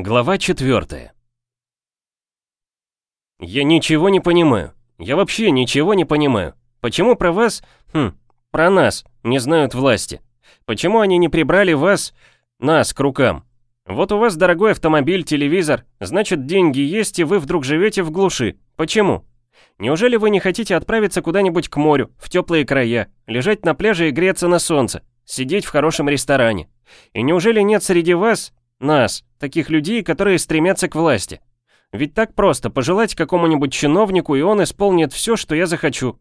Глава 4 «Я ничего не понимаю. Я вообще ничего не понимаю. Почему про вас, хм, про нас, не знают власти? Почему они не прибрали вас, нас, к рукам? Вот у вас дорогой автомобиль, телевизор, значит деньги есть и вы вдруг живете в глуши. Почему? Неужели вы не хотите отправиться куда-нибудь к морю, в теплые края, лежать на пляже и греться на солнце, сидеть в хорошем ресторане? И неужели нет среди вас, нас, таких людей, которые стремятся к власти? Ведь так просто пожелать какому-нибудь чиновнику, и он исполнит все, что я захочу.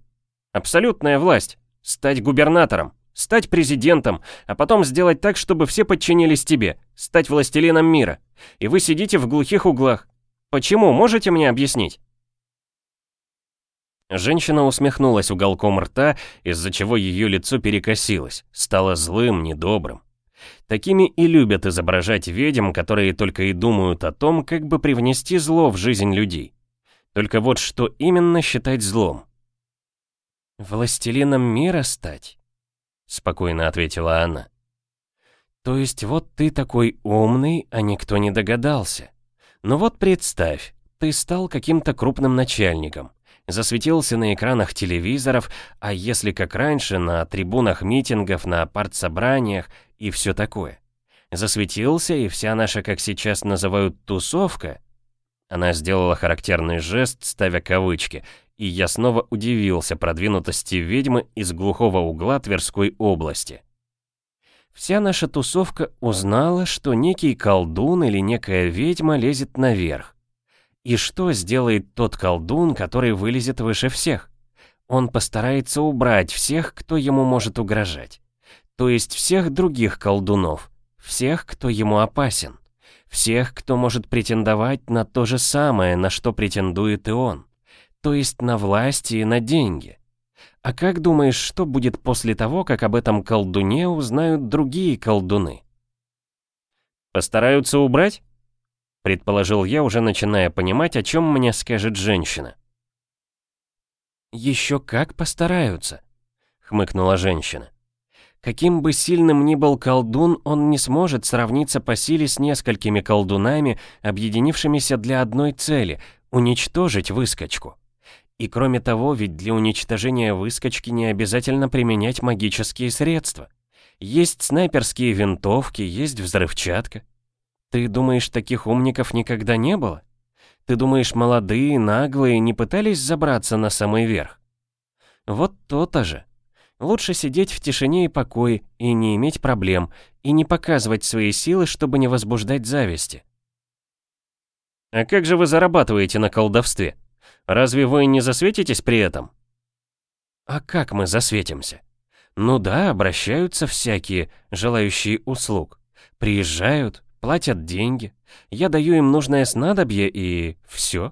Абсолютная власть. Стать губернатором, стать президентом, а потом сделать так, чтобы все подчинились тебе, стать властелином мира. И вы сидите в глухих углах. Почему, можете мне объяснить? Женщина усмехнулась уголком рта, из-за чего ее лицо перекосилось, стало злым, недобрым. Такими и любят изображать ведьм, которые только и думают о том, как бы привнести зло в жизнь людей. Только вот что именно считать злом? «Властелином мира стать?» — спокойно ответила она. «То есть вот ты такой умный, а никто не догадался. Но вот представь, ты стал каким-то крупным начальником, засветился на экранах телевизоров, а если как раньше, на трибунах митингов, на партсобраниях и все такое. Засветился, и вся наша, как сейчас называют, тусовка. Она сделала характерный жест, ставя кавычки, и я снова удивился продвинутости ведьмы из глухого угла Тверской области. Вся наша тусовка узнала, что некий колдун или некая ведьма лезет наверх. И что сделает тот колдун, который вылезет выше всех? Он постарается убрать всех, кто ему может угрожать. То есть всех других колдунов, всех, кто ему опасен, всех, кто может претендовать на то же самое, на что претендует и он, то есть на власти и на деньги. А как думаешь, что будет после того, как об этом колдуне узнают другие колдуны? Постараются убрать? Предположил я, уже начиная понимать, о чем мне скажет женщина. «Еще как постараются», — хмыкнула женщина. «Каким бы сильным ни был колдун, он не сможет сравниться по силе с несколькими колдунами, объединившимися для одной цели — уничтожить выскочку. И кроме того, ведь для уничтожения выскочки не обязательно применять магические средства. Есть снайперские винтовки, есть взрывчатка. Ты думаешь, таких умников никогда не было? Ты думаешь, молодые, наглые не пытались забраться на самый верх? Вот то-то же. Лучше сидеть в тишине и покое, и не иметь проблем, и не показывать свои силы, чтобы не возбуждать зависти. А как же вы зарабатываете на колдовстве? Разве вы не засветитесь при этом? А как мы засветимся? Ну да, обращаются всякие, желающие услуг. Приезжают, Платят деньги, я даю им нужное снадобье и... все.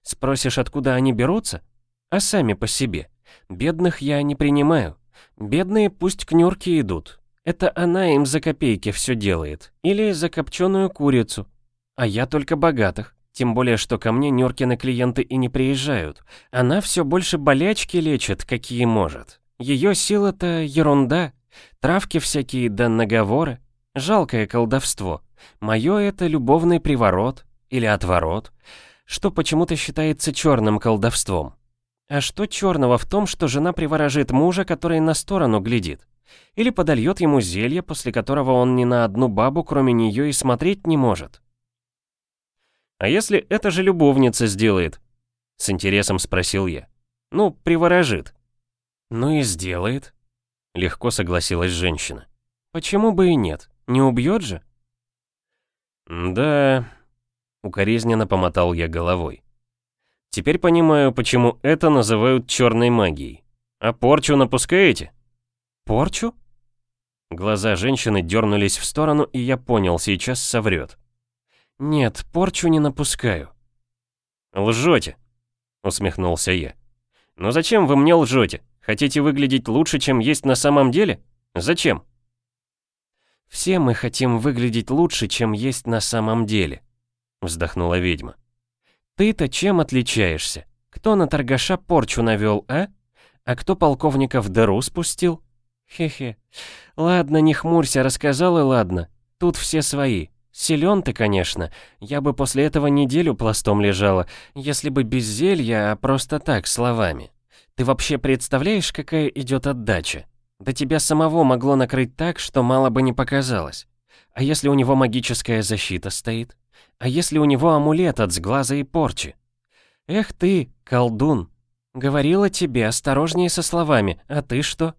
Спросишь, откуда они берутся? А сами по себе. Бедных я не принимаю. Бедные пусть к Нюрке идут. Это она им за копейки все делает. Или за копченую курицу. А я только богатых. Тем более, что ко мне Нюркины клиенты и не приезжают. Она все больше болячки лечит, какие может. Ее сила-то ерунда. Травки всякие да наговоры. Жалкое колдовство. Мое это любовный приворот или отворот, что почему-то считается черным колдовством. А что черного в том, что жена приворожит мужа, который на сторону глядит? Или подольет ему зелье, после которого он ни на одну бабу, кроме нее, и смотреть не может? «А если это же любовница сделает?» С интересом спросил я. «Ну, приворожит». «Ну и сделает», — легко согласилась женщина. «Почему бы и нет? Не убьет же?» «Да...» — укоризненно помотал я головой. «Теперь понимаю, почему это называют черной магией. А порчу напускаете?» «Порчу?» Глаза женщины дернулись в сторону, и я понял, сейчас соврет. «Нет, порчу не напускаю». «Лжете», — усмехнулся я. «Но зачем вы мне лжете? Хотите выглядеть лучше, чем есть на самом деле? Зачем?» «Все мы хотим выглядеть лучше, чем есть на самом деле», — вздохнула ведьма. «Ты-то чем отличаешься? Кто на торгаша порчу навел, а? А кто полковника в дыру спустил? Хе-хе. Ладно, не хмурься, рассказал и ладно. Тут все свои. Силен ты, конечно. Я бы после этого неделю пластом лежала, если бы без зелья, а просто так, словами. Ты вообще представляешь, какая идет отдача? Да тебя самого могло накрыть так, что мало бы не показалось. А если у него магическая защита стоит? А если у него амулет от сглаза и порчи? Эх ты, колдун. Говорила тебе, осторожнее со словами, а ты что?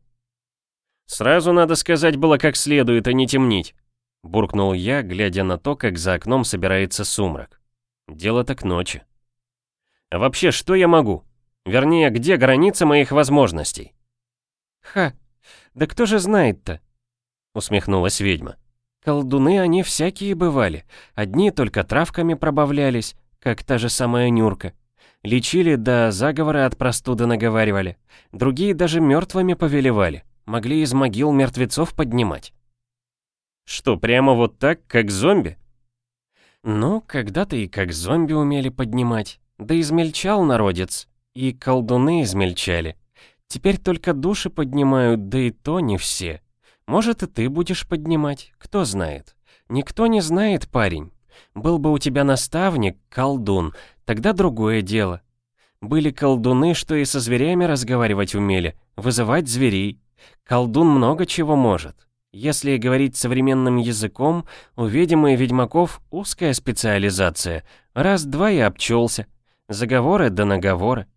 Сразу надо сказать было как следует, а не темнить. Буркнул я, глядя на то, как за окном собирается сумрак. Дело-то к ночи. А вообще, что я могу? Вернее, где граница моих возможностей? Ха, да кто же знает-то? Усмехнулась ведьма. Колдуны они всякие бывали. Одни только травками пробавлялись, как та же самая Нюрка. Лечили, да заговоры от простуды наговаривали. Другие даже мертвыми повелевали. Могли из могил мертвецов поднимать. Что, прямо вот так, как зомби? Ну, когда-то и как зомби умели поднимать. Да измельчал народец. И колдуны измельчали. Теперь только души поднимают, да и то не все. Может, и ты будешь поднимать, кто знает. Никто не знает, парень. Был бы у тебя наставник, колдун, тогда другое дело. Были колдуны, что и со зверями разговаривать умели, вызывать зверей. Колдун много чего может. Если говорить современным языком, у ведьм и ведьмаков узкая специализация. Раз-два и обчелся. Заговоры да наговоры.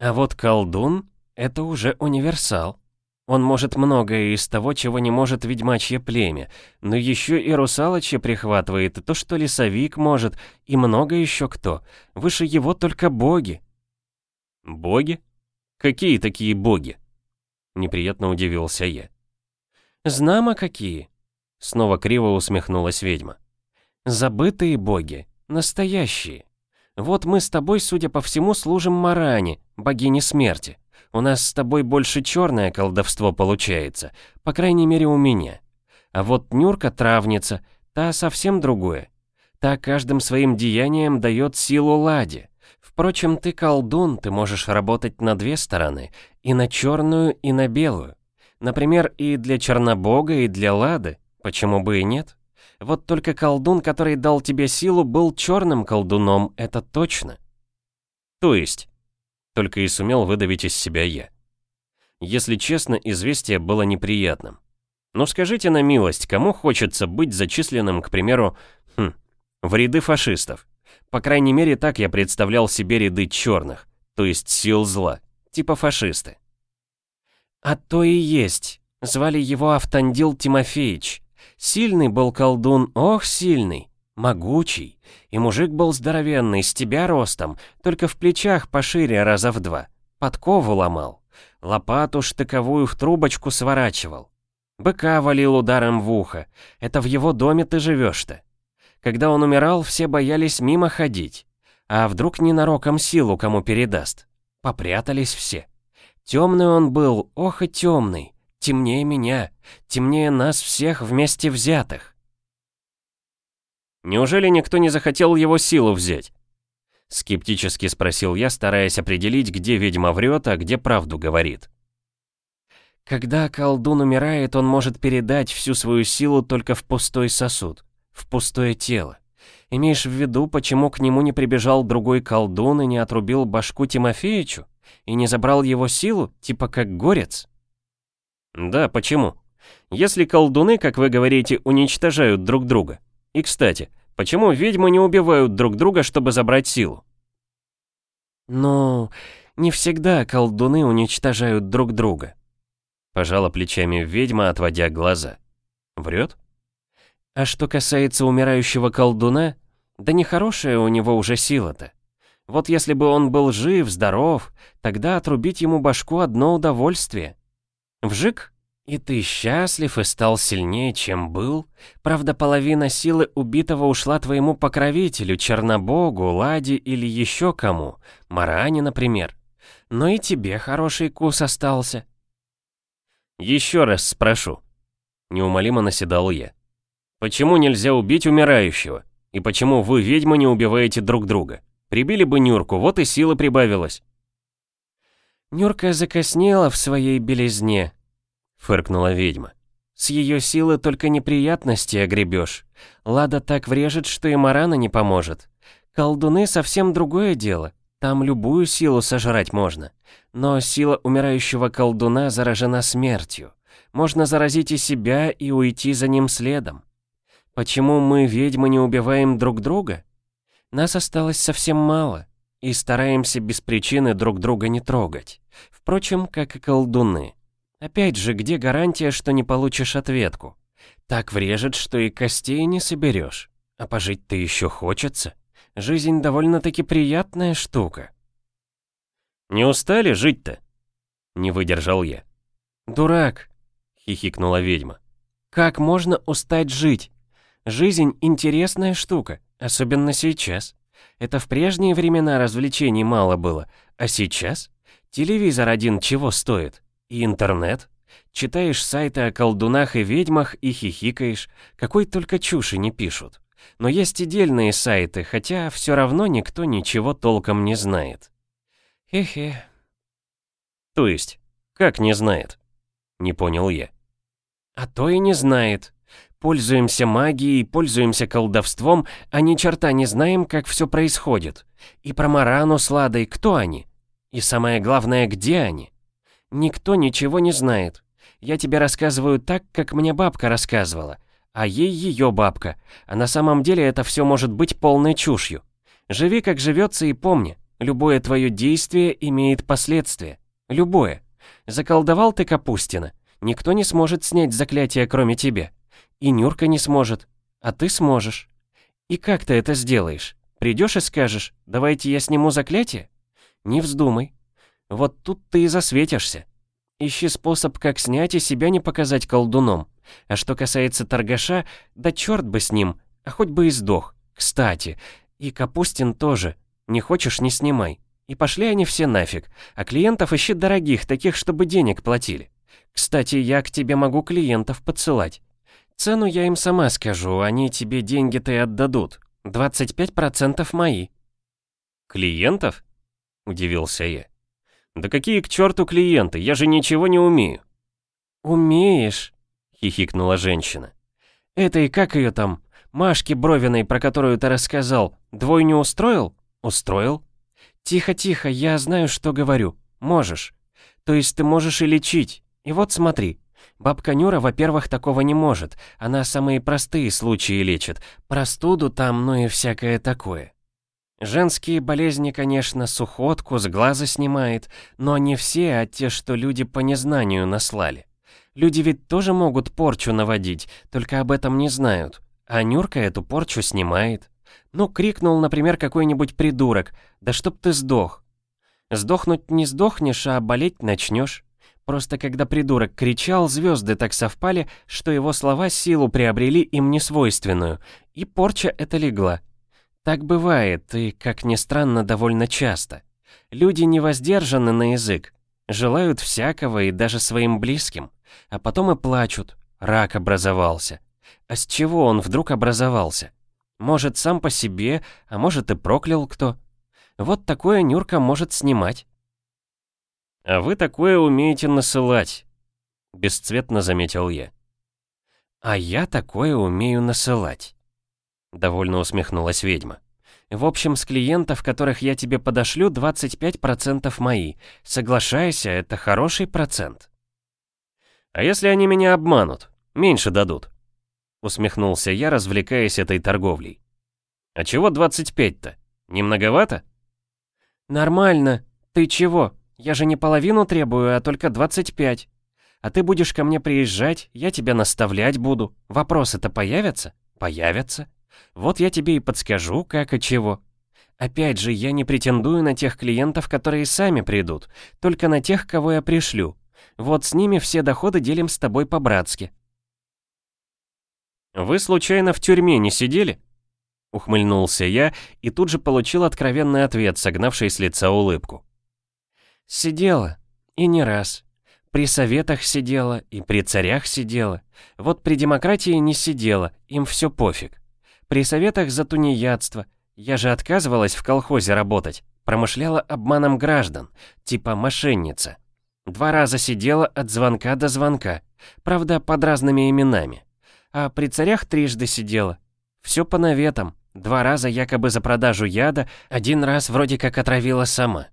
А вот колдун — это уже универсал. Он может многое из того, чего не может ведьмачье племя, но еще и русалочье прихватывает, и то, что лесовик может, и много еще кто. Выше его только боги. Боги? Какие такие боги? Неприятно удивился я. Знамо какие. Снова криво усмехнулась ведьма. Забытые боги, настоящие. Вот мы с тобой, судя по всему, служим Маране, богине смерти. У нас с тобой больше черное колдовство получается, по крайней мере у меня. А вот Нюрка травница, та совсем другое. Та каждым своим деянием дает силу Ладе. Впрочем, ты колдун, ты можешь работать на две стороны, и на черную, и на белую. Например, и для Чернобога, и для Лады, почему бы и нет? Вот только колдун, который дал тебе силу, был черным колдуном, это точно. То есть, только и сумел выдавить из себя я. Если честно, известие было неприятным. Но скажите на милость, кому хочется быть зачисленным, к примеру, хм, в ряды фашистов? По крайней мере, так я представлял себе ряды черных, то есть сил зла, типа фашисты. А то и есть. Звали его Автандил Тимофеевич. Сильный был колдун, ох, сильный. Могучий. И мужик был здоровенный, с тебя ростом, только в плечах пошире раза в два. Подкову ломал. Лопату штыковую в трубочку сворачивал. Быка валил ударом в ухо. Это в его доме ты живешь-то. Когда он умирал, все боялись мимо ходить. А вдруг ненароком силу кому передаст? Попрятались все. Темный он был, ох и темный. Темнее меня, темнее нас всех вместе взятых. Неужели никто не захотел его силу взять? Скептически спросил я, стараясь определить, где ведьма врет, а где правду говорит. Когда колдун умирает, он может передать всю свою силу только в пустой сосуд, в пустое тело. Имеешь в виду, почему к нему не прибежал другой колдун и не отрубил башку Тимофеичу? И не забрал его силу, типа как горец? Да, почему? Если колдуны, как вы говорите, уничтожают друг друга, и, кстати, почему ведьмы не убивают друг друга, чтобы забрать силу? Ну, не всегда колдуны уничтожают друг друга. Пожала плечами ведьма, отводя глаза. Врет? А что касается умирающего колдуна, да нехорошая у него уже сила-то. Вот если бы он был жив, здоров, тогда отрубить ему башку одно удовольствие. Вжик, и ты счастлив и стал сильнее, чем был? Правда, половина силы убитого ушла твоему покровителю, Чернобогу, Ладе или еще кому, Маране, например. Но и тебе хороший кус остался. Еще раз спрошу. Неумолимо наседал я. Почему нельзя убить умирающего? И почему вы, ведьмы, не убиваете друг друга? Прибили бы Нюрку, вот и сила прибавилась. Нюрка закоснела в своей белизне, фыркнула ведьма. С ее силы только неприятности огребешь. Лада так врежет, что и Марана не поможет. Колдуны совсем другое дело. Там любую силу сожрать можно. Но сила умирающего колдуна заражена смертью. Можно заразить и себя, и уйти за ним следом. Почему мы, ведьмы, не убиваем друг друга? Нас осталось совсем мало, и стараемся без причины друг друга не трогать. Впрочем, как и колдуны. Опять же, где гарантия, что не получишь ответку? Так врежет, что и костей не соберешь. А пожить-то еще хочется. Жизнь довольно-таки приятная штука. «Не устали жить-то?» Не выдержал я. «Дурак!» — хихикнула ведьма. «Как можно устать жить? Жизнь — интересная штука, особенно сейчас. Это в прежние времена развлечений мало было, а сейчас? Телевизор один чего стоит? И интернет? Читаешь сайты о колдунах и ведьмах и хихикаешь, какой только чуши не пишут. Но есть и дельные сайты, хотя все равно никто ничего толком не знает. Хе-хе. То есть, как не знает? Не понял я. А то и не знает. Пользуемся магией, пользуемся колдовством, а ни черта не знаем, как все происходит. И про Марану с Ладой кто они? И самое главное, где они? Никто ничего не знает. Я тебе рассказываю так, как мне бабка рассказывала, а ей ее бабка, а на самом деле это все может быть полной чушью. Живи как живется и помни, любое твое действие имеет последствия. Любое. Заколдовал ты Капустина, никто не сможет снять заклятие, кроме тебя. И Нюрка не сможет, а ты сможешь. И как ты это сделаешь? Придешь и скажешь, давайте я сниму заклятие? Не вздумай. Вот тут ты и засветишься. Ищи способ, как снять и себя не показать колдуном. А что касается торгаша, да черт бы с ним, а хоть бы и сдох. Кстати, и Капустин тоже. Не хочешь, не снимай. И пошли они все нафиг. А клиентов ищи дорогих, таких, чтобы денег платили. Кстати, я к тебе могу клиентов подсылать. Цену я им сама скажу, они тебе деньги-то и отдадут. 25% мои. Клиентов? — удивился я. «Да какие к черту клиенты? Я же ничего не умею». «Умеешь?» — хихикнула женщина. «Это и как ее там? Машке Бровиной, про которую ты рассказал, двойню устроил? Устроил? Тихо-тихо, я знаю, что говорю. Можешь. То есть ты можешь и лечить. И вот смотри. Бабка Нюра, во-первых, такого не может. Она самые простые случаи лечит. Простуду там, ну и всякое такое. Женские болезни, конечно, сухотку с глаза снимает, но не все, а те, что люди по незнанию наслали. Люди ведь тоже могут порчу наводить, только об этом не знают. А Нюрка эту порчу снимает. Ну, крикнул, например, какой-нибудь придурок, да чтоб ты сдох. Сдохнуть не сдохнешь, а болеть начнешь. Просто когда придурок кричал, звезды так совпали, что его слова силу приобрели им несвойственную, и порча эта легла. Так бывает, и, как ни странно, довольно часто. Люди не воздержаны на язык, желают всякого и даже своим близким, а потом и плачут, рак образовался. А с чего он вдруг образовался? Может, сам по себе, а может и проклял кто. Вот такое Нюрка может снимать. «А вы такое умеете насылать», — бесцветно заметил я. «А я такое умею насылать». Довольно усмехнулась ведьма. В общем, с клиентов, которых я тебе подошлю, 25% мои. Соглашайся, это хороший процент. А если они меня обманут? Меньше дадут. Усмехнулся я, развлекаясь этой торговлей. А чего 25-то? Не многовато? Нормально. Ты чего? Я же не половину требую, а только 25. А ты будешь ко мне приезжать, я тебя наставлять буду. Вопросы-то появятся? Появятся. Вот я тебе и подскажу, как и чего. Опять же, я не претендую на тех клиентов, которые сами придут, только на тех, кого я пришлю. Вот с ними все доходы делим с тобой по-братски. «Вы случайно в тюрьме не сидели?» Ухмыльнулся я и тут же получил откровенный ответ, согнавший с лица улыбку. «Сидела. И не раз. При советах сидела и при царях сидела. Вот при демократии не сидела, им все пофиг. При советах за тунеядство. Я же отказывалась в колхозе работать. Промышляла обманом граждан. Типа мошенница. Два раза сидела от звонка до звонка. Правда, под разными именами. А при царях трижды сидела. Все по наветам. Два раза якобы за продажу яда, один раз вроде как отравила сама.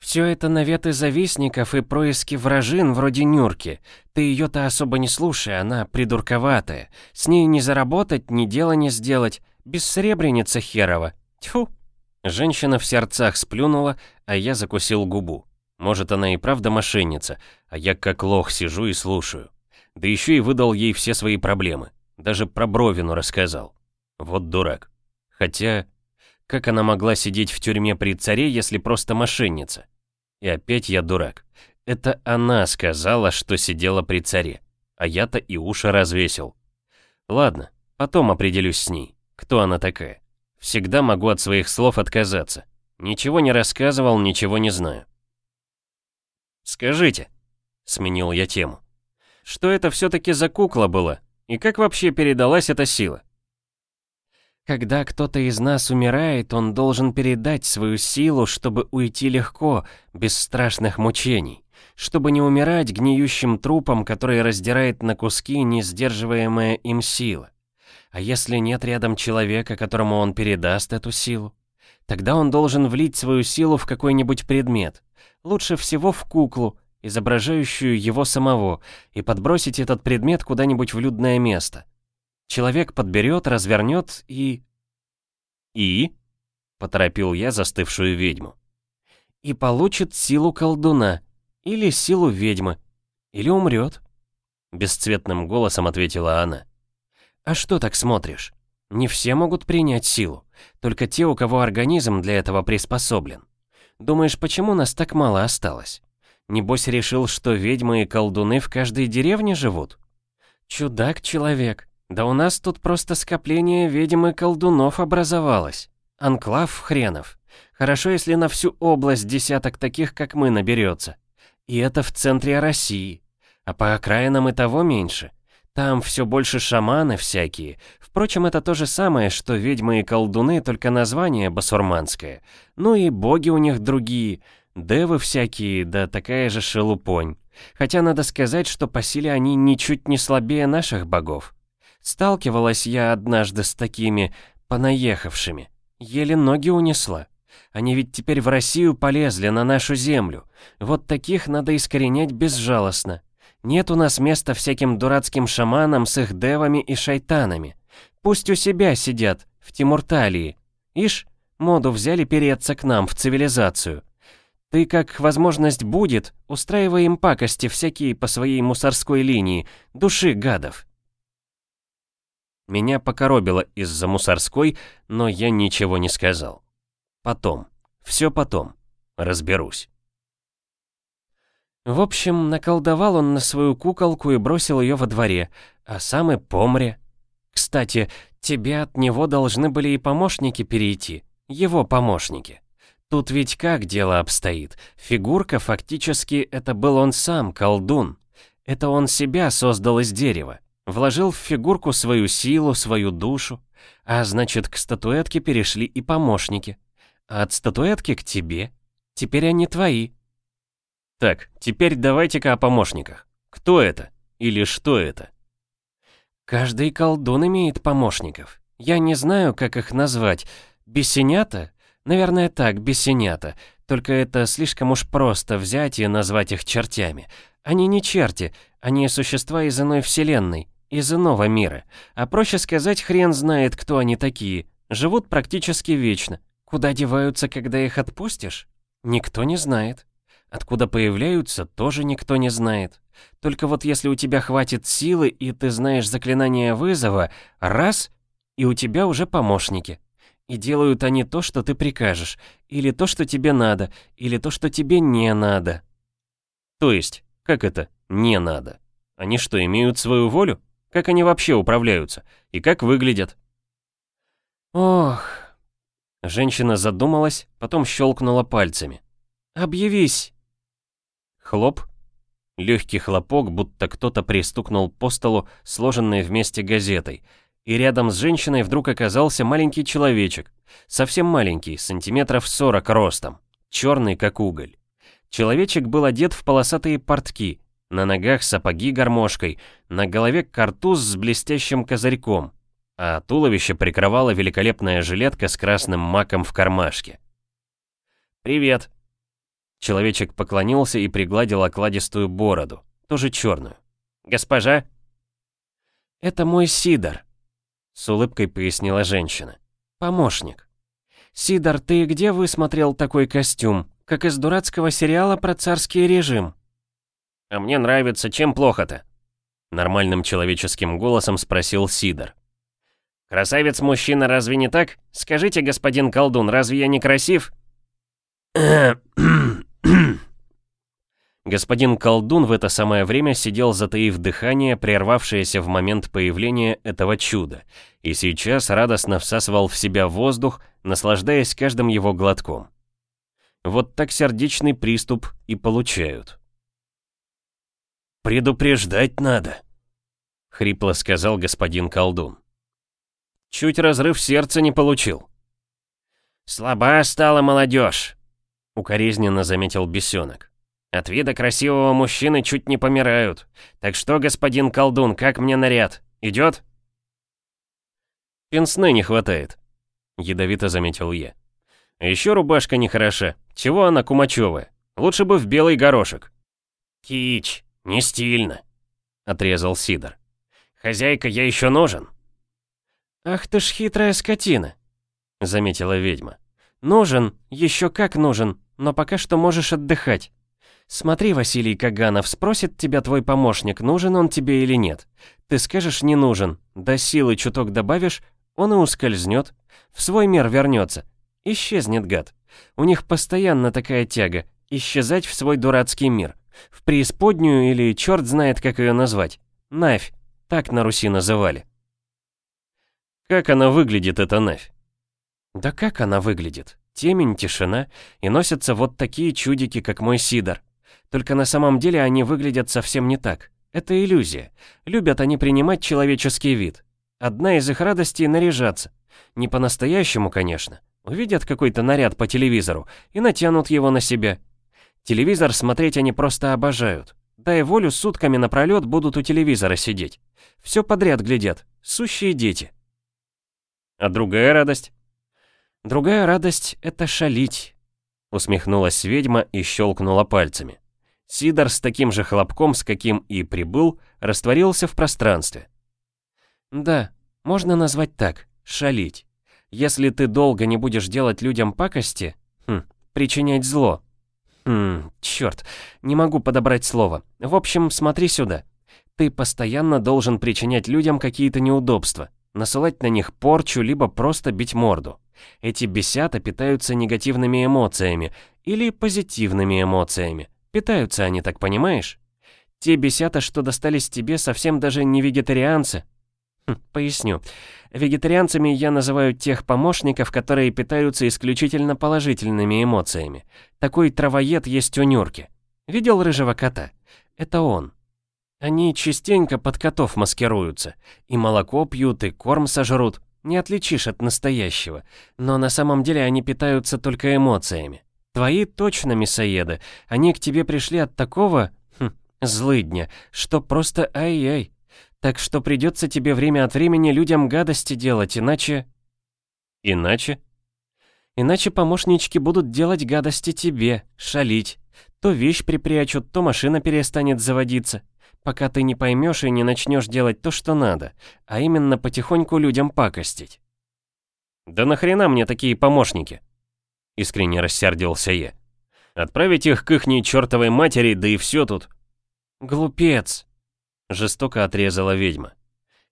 Все это наветы завистников и происки вражин вроде Нюрки. Ты ее-то особо не слушай, она придурковатая. С ней не заработать, ни дела не сделать. Бессребреница херова. Тьфу. Женщина в сердцах сплюнула, а я закусил губу. Может, она и правда мошенница, а я как лох сижу и слушаю. Да еще и выдал ей все свои проблемы. Даже про Бровину рассказал. Вот дурак. Хотя, как она могла сидеть в тюрьме при царе, если просто мошенница? И опять я дурак. Это она сказала, что сидела при царе. А я-то и уши развесил. Ладно, потом определюсь с ней. Кто она такая? Всегда могу от своих слов отказаться. Ничего не рассказывал, ничего не знаю. «Скажите», — сменил я тему, — «что это все-таки за кукла была? И как вообще передалась эта сила?» Когда кто-то из нас умирает, он должен передать свою силу, чтобы уйти легко, без страшных мучений, чтобы не умирать гниющим трупом, который раздирает на куски несдерживаемая им сила. А если нет рядом человека, которому он передаст эту силу? Тогда он должен влить свою силу в какой-нибудь предмет, лучше всего в куклу, изображающую его самого, и подбросить этот предмет куда-нибудь в людное место. Человек подберет, развернет и... «И?» — поторопил я застывшую ведьму. «И получит силу колдуна, или силу ведьмы, или умрет», — бесцветным голосом ответила она. «А что так смотришь? Не все могут принять силу, только те, у кого организм для этого приспособлен. Думаешь, почему нас так мало осталось? Небось решил, что ведьмы и колдуны в каждой деревне живут? Чудак-человек, да у нас тут просто скопление ведьм и колдунов образовалось. Анклав хренов. Хорошо, если на всю область десяток таких, как мы, наберется. И это в центре России. А по окраинам и того меньше. Там все больше шаманы всякие. Впрочем, это то же самое, что ведьмы и колдуны, только название басурманское. Ну и боги у них другие. Девы всякие, да такая же шелупонь. Хотя надо сказать, что по силе они ничуть не слабее наших богов. Сталкивалась я однажды с такими понаехавшими. Еле ноги унесла. Они ведь теперь в Россию полезли, на нашу землю. Вот таких надо искоренять безжалостно. Нет у нас места всяким дурацким шаманам с их девами и шайтанами. Пусть у себя сидят, в Тимурталии. Ишь, моду взяли переться к нам в цивилизацию. Ты, как возможность будет, устраивай им пакости всякие по своей мусорской линии, души гадов. Меня покоробило из-за мусорской, но я ничего не сказал. Потом. Все потом. Разберусь. В общем, наколдовал он на свою куколку и бросил ее во дворе, а сам и помре. Кстати, тебе от него должны были и помощники перейти, его помощники. Тут ведь как дело обстоит? Фигурка фактически это был он сам, колдун. Это он себя создал из дерева. Вложил в фигурку свою силу, свою душу, а значит, к статуэтке перешли и помощники. А от статуэтки к тебе. Теперь они твои. Так, теперь давайте-ка о помощниках. Кто это? Или что это? Каждый колдун имеет помощников. Я не знаю, как их назвать. Бесенята? Наверное, так, бесенята. Только это слишком уж просто взять и назвать их чертями. Они не черти, они существа из иной вселенной, из иного мира. А проще сказать, хрен знает, кто они такие. Живут практически вечно. Куда деваются, когда их отпустишь? Никто не знает. Откуда появляются, тоже никто не знает. Только вот если у тебя хватит силы, и ты знаешь заклинание вызова, раз, и у тебя уже помощники. И делают они то, что ты прикажешь, или то, что тебе надо, или то, что тебе не надо. То есть, как это «не надо»? Они что, имеют свою волю? Как они вообще управляются? И как выглядят? Ох. Женщина задумалась, потом щелкнула пальцами. «Объявись!» Хлоп. Легкий хлопок, будто кто-то пристукнул по столу, сложенной вместе газетой. И рядом с женщиной вдруг оказался маленький человечек. Совсем маленький, сантиметров 40 ростом. Черный, как уголь. Человечек был одет в полосатые портки, на ногах сапоги гармошкой, на голове картуз с блестящим козырьком, а туловище прикрывала великолепная жилетка с красным маком в кармашке. «Привет!» Человечек поклонился и пригладил окладистую бороду, тоже черную. «Госпожа?» «Это мой Сидор», — с улыбкой пояснила женщина. «Помощник. Сидор, ты где высмотрел такой костюм, как из дурацкого сериала про царский режим?» «А мне нравится, чем плохо-то?» Нормальным человеческим голосом спросил Сидор. «Красавец-мужчина, разве не так? Скажите, господин колдун, разве я не красив?» Господин колдун в это самое время сидел, затаив дыхание, прервавшееся в момент появления этого чуда, и сейчас радостно всасывал в себя воздух, наслаждаясь каждым его глотком. Вот так сердечный приступ и получают. «Предупреждать надо», — хрипло сказал господин колдун. Чуть разрыв сердца не получил. «Слаба стала молодежь», — укоризненно заметил бесенок. От вида красивого мужчины чуть не помирают. Так что, господин колдун, как мне наряд? Идет? Пенсны не хватает, ядовито заметил я. Еще рубашка нехороша. Чего она кумачевая? Лучше бы в белый горошек. Кич, не стильно, отрезал Сидор. Хозяйка, я еще нужен. Ах ты ж хитрая скотина, заметила ведьма. Нужен, еще как нужен, но пока что можешь отдыхать. «Смотри, Василий Каганов, спросит тебя твой помощник, нужен он тебе или нет. Ты скажешь «не нужен», до силы чуток добавишь, он и ускользнет, в свой мир вернется. Исчезнет гад. У них постоянно такая тяга — исчезать в свой дурацкий мир. В преисподнюю или черт знает, как ее назвать. Навь, так на Руси называли. Как она выглядит, эта Навь? Да как она выглядит? Темень, тишина, и носятся вот такие чудики, как мой Сидор. Только на самом деле они выглядят совсем не так. Это иллюзия. Любят они принимать человеческий вид. Одна из их радостей — наряжаться. Не по-настоящему, конечно. Увидят какой-то наряд по телевизору и натянут его на себя. Телевизор смотреть они просто обожают. Дай волю, сутками напролет будут у телевизора сидеть. Все подряд глядят. Сущие дети. А другая радость? Другая радость — это шалить. Усмехнулась ведьма и щелкнула пальцами. Сидор с таким же хлопком, с каким и прибыл, растворился в пространстве. Да, можно назвать так, шалить. Если ты долго не будешь делать людям пакости, хм, причинять зло. Хм, черт, не могу подобрать слово. В общем, смотри сюда. Ты постоянно должен причинять людям какие-то неудобства, насылать на них порчу, либо просто бить морду. Эти бесята питаются негативными эмоциями или позитивными эмоциями. Питаются они, так понимаешь? Те бесята, что достались тебе, совсем даже не вегетарианцы. Хм, поясню. Вегетарианцами я называю тех помощников, которые питаются исключительно положительными эмоциями. Такой травоед есть у Нюрки. Видел рыжего кота? Это он. Они частенько под котов маскируются. И молоко пьют, и корм сожрут. Не отличишь от настоящего. Но на самом деле они питаются только эмоциями. Твои точно мясоеды. Они к тебе пришли от такого, хм, злыдня, что просто ай-яй. Так что придется тебе время от времени людям гадости делать, иначе... Иначе? Иначе помощнички будут делать гадости тебе, шалить. То вещь припрячут, то машина перестанет заводиться. Пока ты не поймешь и не начнешь делать то, что надо, а именно потихоньку людям пакостить. Да нахрена мне такие помощники? Искренне рассердился я. Отправить их к ихней чертовой матери, да и все тут. Глупец. Жестоко отрезала ведьма.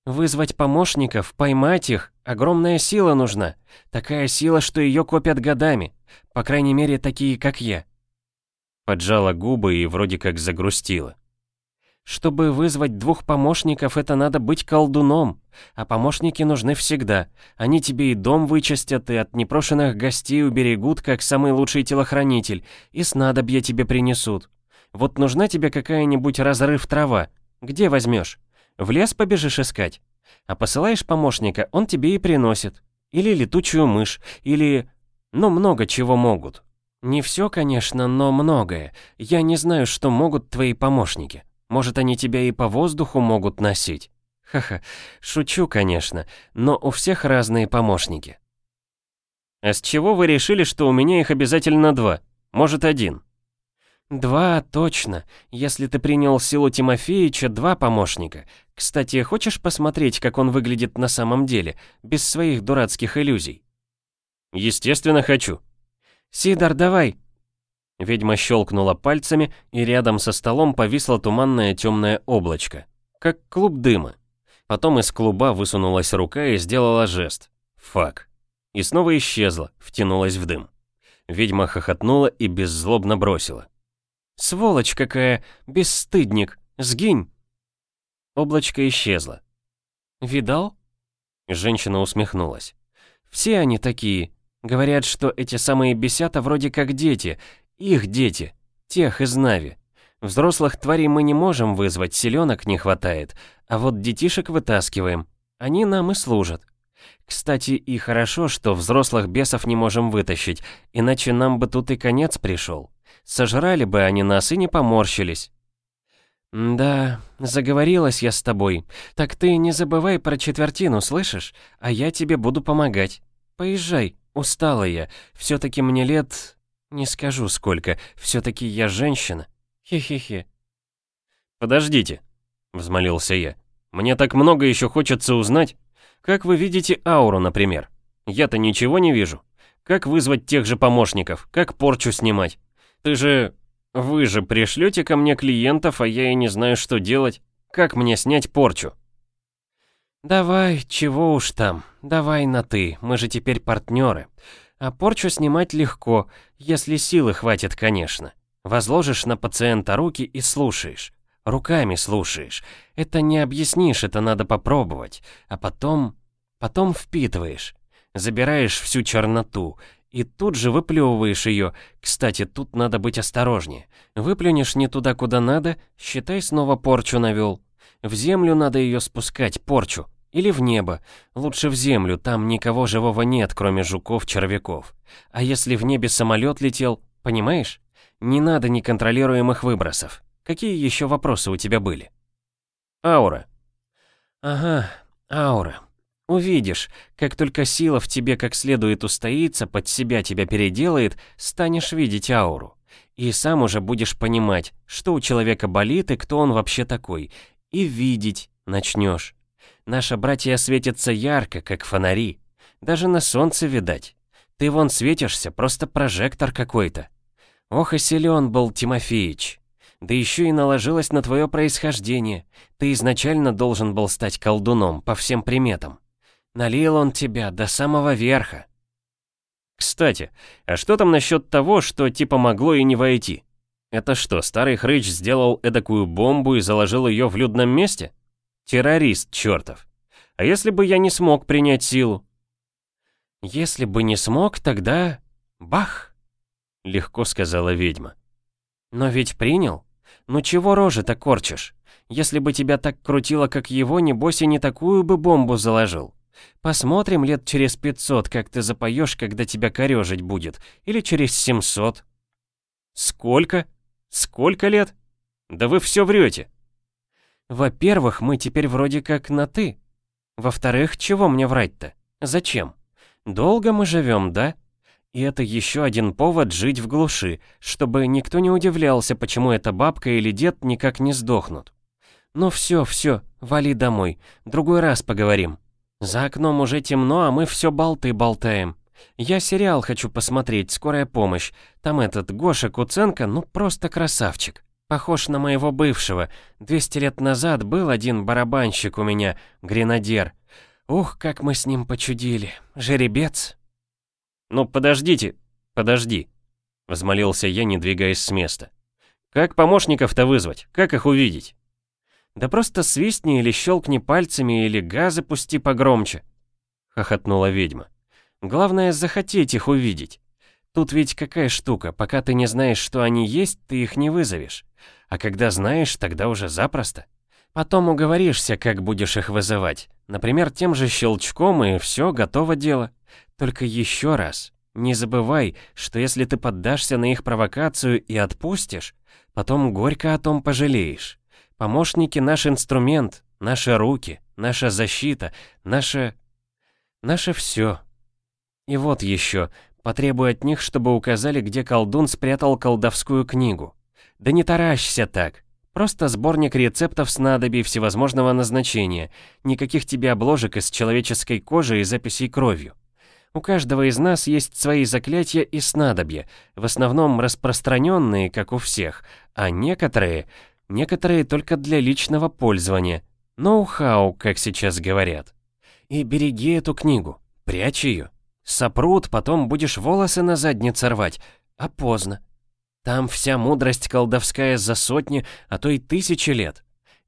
Вызвать помощников, поймать их, огромная сила нужна. Такая сила, что ее копят годами. По крайней мере, такие, как я. Поджала губы и вроде как загрустила. Чтобы вызвать двух помощников, это надо быть колдуном. А помощники нужны всегда. Они тебе и дом вычистят, и от непрошенных гостей уберегут, как самый лучший телохранитель, и снадобья тебе принесут. Вот нужна тебе какая-нибудь разрыв трава. Где возьмешь? В лес побежишь искать. А посылаешь помощника, он тебе и приносит. Или летучую мышь, или... Ну, много чего могут. «Не все, конечно, но многое. Я не знаю, что могут твои помощники. Может, они тебя и по воздуху могут носить. Ха-ха, шучу, конечно, но у всех разные помощники». «А с чего вы решили, что у меня их обязательно два? Может, один?» «Два, точно. Если ты принял силу Тимофеича, два помощника. Кстати, хочешь посмотреть, как он выглядит на самом деле, без своих дурацких иллюзий?» «Естественно, хочу», «Сидор, давай!» Ведьма щелкнула пальцами, и рядом со столом повисло туманное темное облачко, как клуб дыма. Потом из клуба высунулась рука и сделала жест. Фак. И снова исчезла, втянулась в дым. Ведьма хохотнула и беззлобно бросила. «Сволочь какая! Бесстыдник! Сгинь!» Облачко исчезло. «Видал?» Женщина усмехнулась. «Все они такие. Говорят, что эти самые бесята вроде как дети, их дети, тех из Нави. Взрослых тварей мы не можем вызвать, селенок не хватает, а вот детишек вытаскиваем. Они нам и служат. Кстати, и хорошо, что взрослых бесов не можем вытащить, иначе нам бы тут и конец пришел. Сожрали бы они нас и не поморщились. «Да, заговорилась я с тобой. Так ты не забывай про четвертину, слышишь? А я тебе буду помогать. Поезжай». Устала я. Все-таки мне лет... Не скажу сколько. Все-таки я женщина. Хе-хе-хе. Подождите, взмолился я. Мне так много еще хочется узнать. Как вы видите ауру, например? Я-то ничего не вижу. Как вызвать тех же помощников? Как порчу снимать? Ты же... Вы же пришлете ко мне клиентов, а я и не знаю, что делать. Как мне снять порчу? «Давай, чего уж там, давай на «ты», мы же теперь партнеры. А порчу снимать легко, если силы хватит, конечно. Возложишь на пациента руки и слушаешь. Руками слушаешь. Это не объяснишь, это надо попробовать. А потом... потом впитываешь. Забираешь всю черноту, и тут же выплевываешь ее. Кстати, тут надо быть осторожнее. Выплюнешь не туда, куда надо, считай, снова порчу навел. В землю надо ее спускать, порчу. Или в небо. Лучше в землю, там никого живого нет, кроме жуков-червяков. А если в небе самолет летел, понимаешь? Не надо неконтролируемых выбросов. Какие еще вопросы у тебя были? Аура. Ага, аура. Увидишь, как только сила в тебе как следует устоится, под себя тебя переделает, станешь видеть ауру. И сам уже будешь понимать, что у человека болит и кто он вообще такой. И видеть начнешь. Наше братья светится ярко, как фонари. Даже на солнце видать. Ты вон светишься, просто прожектор какой-то. Ох и силен был Тимофеич. Да еще и наложилось на твое происхождение. Ты изначально должен был стать колдуном, по всем приметам. Налил он тебя до самого верха. Кстати, а что там насчет того, что типа могло и не войти? Это что, старый хрыч сделал эдакую бомбу и заложил ее в людном месте? Террорист чертов. А если бы я не смог принять силу? Если бы не смог, тогда... Бах! Легко сказала ведьма. Но ведь принял. Ну чего рожи-то корчишь? Если бы тебя так крутило, как его, небось и не такую бы бомбу заложил. Посмотрим лет через 500, как ты запоешь, когда тебя корежить будет. Или через 700. Сколько? Сколько лет? Да вы все врете. Во-первых, мы теперь вроде как на «ты». Во-вторых, чего мне врать-то? Зачем? Долго мы живем, да? И это еще один повод жить в глуши, чтобы никто не удивлялся, почему эта бабка или дед никак не сдохнут. Ну все, все, вали домой, другой раз поговорим. За окном уже темно, а мы все болты болтаем. Я сериал хочу посмотреть, «Скорая помощь». Там этот Гоша Куценко, ну просто красавчик. Похож на моего бывшего. 200 лет назад был один барабанщик у меня, гренадер. Ух, как мы с ним почудили. Жеребец. Ну, подождите, подожди. Взмолился я, не двигаясь с места. Как помощников-то вызвать? Как их увидеть? Да просто свистни или щелкни пальцами, или газы пусти погромче. Хохотнула ведьма. Главное, захотеть их увидеть. Тут ведь какая штука, пока ты не знаешь, что они есть, ты их не вызовешь. А когда знаешь, тогда уже запросто. Потом уговоришься, как будешь их вызывать. Например, тем же щелчком, и все, готово дело. Только еще раз. Не забывай, что если ты поддашься на их провокацию и отпустишь, потом горько о том пожалеешь. Помощники — наш инструмент, наши руки, наша защита, наше... наше все. И вот еще, потребуй от них, чтобы указали, где колдун спрятал колдовскую книгу. Да не таращься так. Просто сборник рецептов снадобий всевозможного назначения, никаких тебе обложек из человеческой кожи и записей кровью. У каждого из нас есть свои заклятия и снадобья, в основном распространенные, как у всех, а некоторые, некоторые только для личного пользования. Ноу-хау, как сейчас говорят. И береги эту книгу, прячь ее. Сопрут, потом будешь волосы на заднице рвать, а поздно. Там вся мудрость колдовская за сотни, а то и тысячи лет.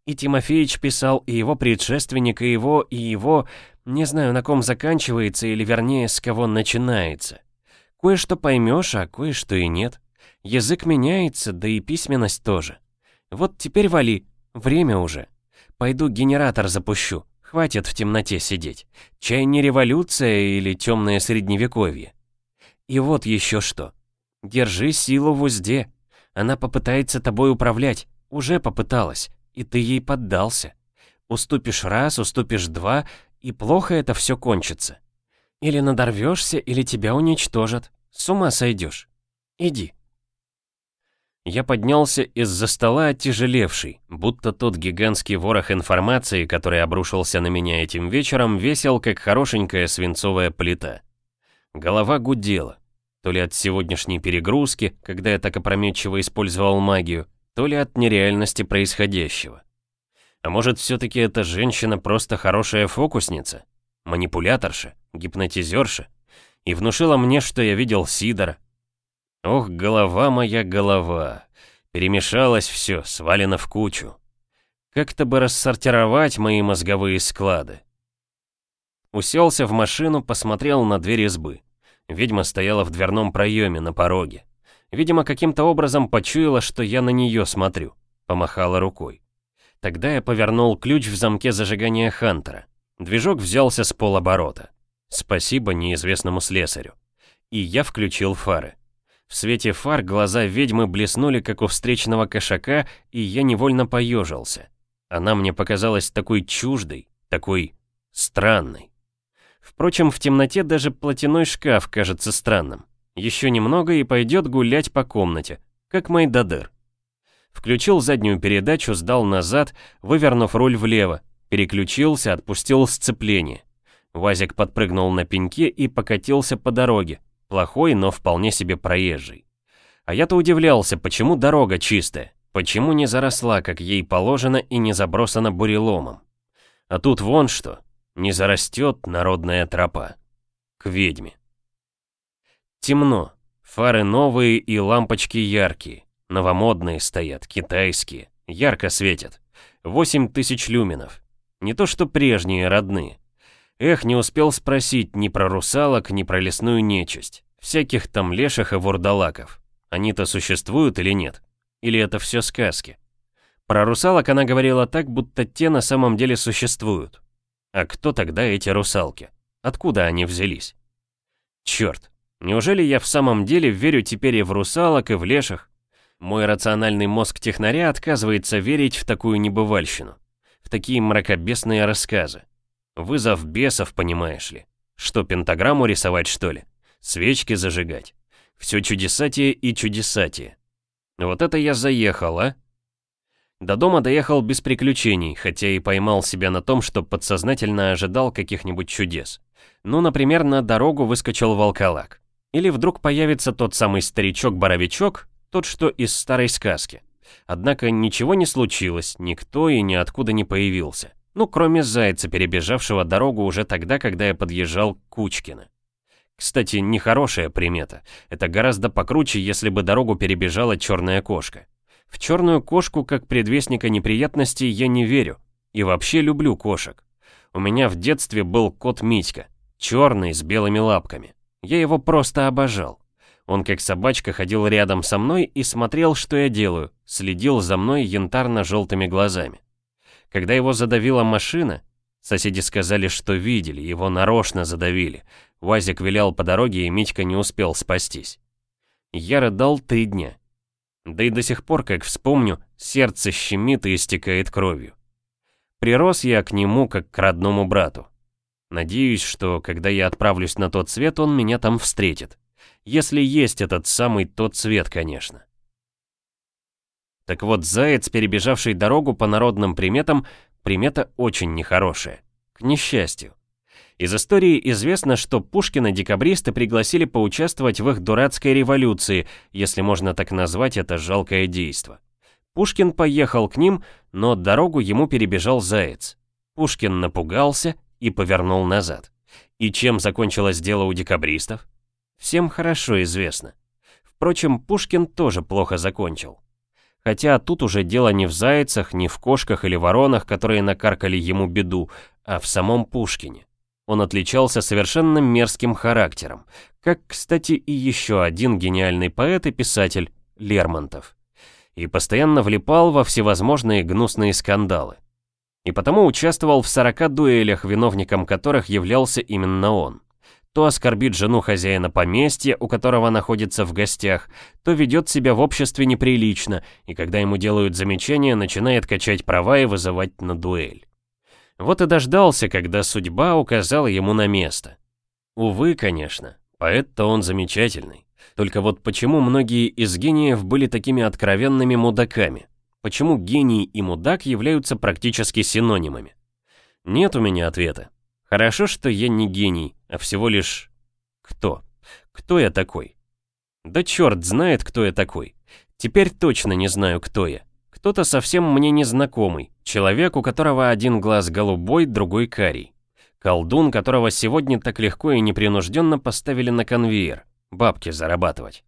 И Тимофеич писал, и его предшественник, и его, и его... Не знаю, на ком заканчивается, или вернее, с кого начинается. Кое-что поймешь, а кое-что и нет. Язык меняется, да и письменность тоже. Вот теперь вали, время уже. Пойду генератор запущу, хватит в темноте сидеть. Чай не революция или темное средневековье. И вот еще что. Держи силу в узде. Она попытается тобой управлять, уже попыталась, и ты ей поддался. Уступишь раз, уступишь два, и плохо это все кончится. Или надорвешься, или тебя уничтожат. С ума сойдешь. Иди. Я поднялся из-за стола оттяжелевший, будто тот гигантский ворох информации, который обрушился на меня этим вечером, весил, как хорошенькая свинцовая плита. Голова гудела. То ли от сегодняшней перегрузки, когда я так опрометчиво использовал магию, то ли от нереальности происходящего. А может, все-таки эта женщина просто хорошая фокусница? Манипуляторша? Гипнотизерша? И внушила мне, что я видел Сидора. Ох, голова моя голова. Перемешалось все, свалено в кучу. Как-то бы рассортировать мои мозговые склады. Уселся в машину, посмотрел на дверь избы. Ведьма стояла в дверном проеме на пороге. Видимо, каким-то образом почуяла, что я на нее смотрю. Помахала рукой. Тогда я повернул ключ в замке зажигания Хантера. Движок взялся с полоборота. Спасибо неизвестному слесарю. И я включил фары. В свете фар глаза ведьмы блеснули, как у встречного кошака, и я невольно поежился. Она мне показалась такой чуждой, такой странной. Впрочем, в темноте даже платяной шкаф кажется странным. Еще немного и пойдет гулять по комнате, как Майдадыр. Включил заднюю передачу, сдал назад, вывернув руль влево, переключился, отпустил сцепление. Вазик подпрыгнул на пеньке и покатился по дороге, плохой, но вполне себе проезжий. А я-то удивлялся, почему дорога чистая, почему не заросла, как ей положено, и не забросана буреломом. А тут вон что, не зарастет народная тропа. К ведьме. Темно. Фары новые и лампочки яркие. Новомодные стоят, китайские. Ярко светят. 8 тысяч люминов. Не то что прежние, родные. Эх, не успел спросить ни про русалок, ни про лесную нечисть. Всяких там леших и вурдалаков. Они-то существуют или нет? Или это все сказки? Про русалок она говорила так, будто те на самом деле существуют. А кто тогда эти русалки? Откуда они взялись? Черт, неужели я в самом деле верю теперь и в русалок, и в леших? Мой рациональный мозг технаря отказывается верить в такую небывальщину, в такие мракобесные рассказы. Вызов бесов, понимаешь ли. Что, пентаграмму рисовать, что ли? Свечки зажигать? Все чудесатие и чудесатие. Вот это я заехал, а? До дома доехал без приключений, хотя и поймал себя на том, что подсознательно ожидал каких-нибудь чудес. Ну, например, на дорогу выскочил волколак. Или вдруг появится тот самый старичок-боровичок, тот, что из старой сказки. Однако ничего не случилось, никто и ниоткуда не появился. Ну, кроме зайца, перебежавшего дорогу уже тогда, когда я подъезжал к Кучкино. Кстати, нехорошая примета. Это гораздо покруче, если бы дорогу перебежала черная кошка. В черную кошку как предвестника неприятностей я не верю. И вообще люблю кошек. У меня в детстве был кот Митька, черный, с белыми лапками. Я его просто обожал. Он как собачка ходил рядом со мной и смотрел, что я делаю, следил за мной янтарно-желтыми глазами. Когда его задавила машина, соседи сказали, что видели, его нарочно задавили. Вазик вилял по дороге, и Митька не успел спастись. Я рыдал три дня. Да и до сих пор, как вспомню, сердце щемит и истекает кровью. Прирос я к нему, как к родному брату. Надеюсь, что, когда я отправлюсь на тот свет, он меня там встретит. Если есть этот самый тот свет, конечно. Так вот, заяц, перебежавший дорогу по народным приметам, примета очень нехорошая. К несчастью. Из истории известно, что Пушкина декабристы пригласили поучаствовать в их дурацкой революции, если можно так назвать это жалкое действо. Пушкин поехал к ним, но дорогу ему перебежал заяц. Пушкин напугался и повернул назад. И чем закончилось дело у декабристов? Всем хорошо известно. Впрочем, Пушкин тоже плохо закончил. Хотя тут уже дело не в зайцах, не в кошках или воронах, которые накаркали ему беду, а в самом Пушкине. Он отличался совершенно мерзким характером, как, кстати, и еще один гениальный поэт и писатель Лермонтов. И постоянно влипал во всевозможные гнусные скандалы. И потому участвовал в 40 дуэлях, виновником которых являлся именно он то оскорбит жену хозяина поместья, у которого находится в гостях, то ведет себя в обществе неприлично, и когда ему делают замечания, начинает качать права и вызывать на дуэль. Вот и дождался, когда судьба указала ему на место. Увы, конечно, поэт-то он замечательный. Только вот почему многие из гениев были такими откровенными мудаками? Почему гений и мудак являются практически синонимами? Нет у меня ответа. Хорошо, что я не гений, а всего лишь... Кто? Кто я такой? Да черт знает, кто я такой. Теперь точно не знаю, кто я. Кто-то совсем мне незнакомый. Человек, у которого один глаз голубой, другой карий. Колдун, которого сегодня так легко и непринужденно поставили на конвейер. Бабки зарабатывать.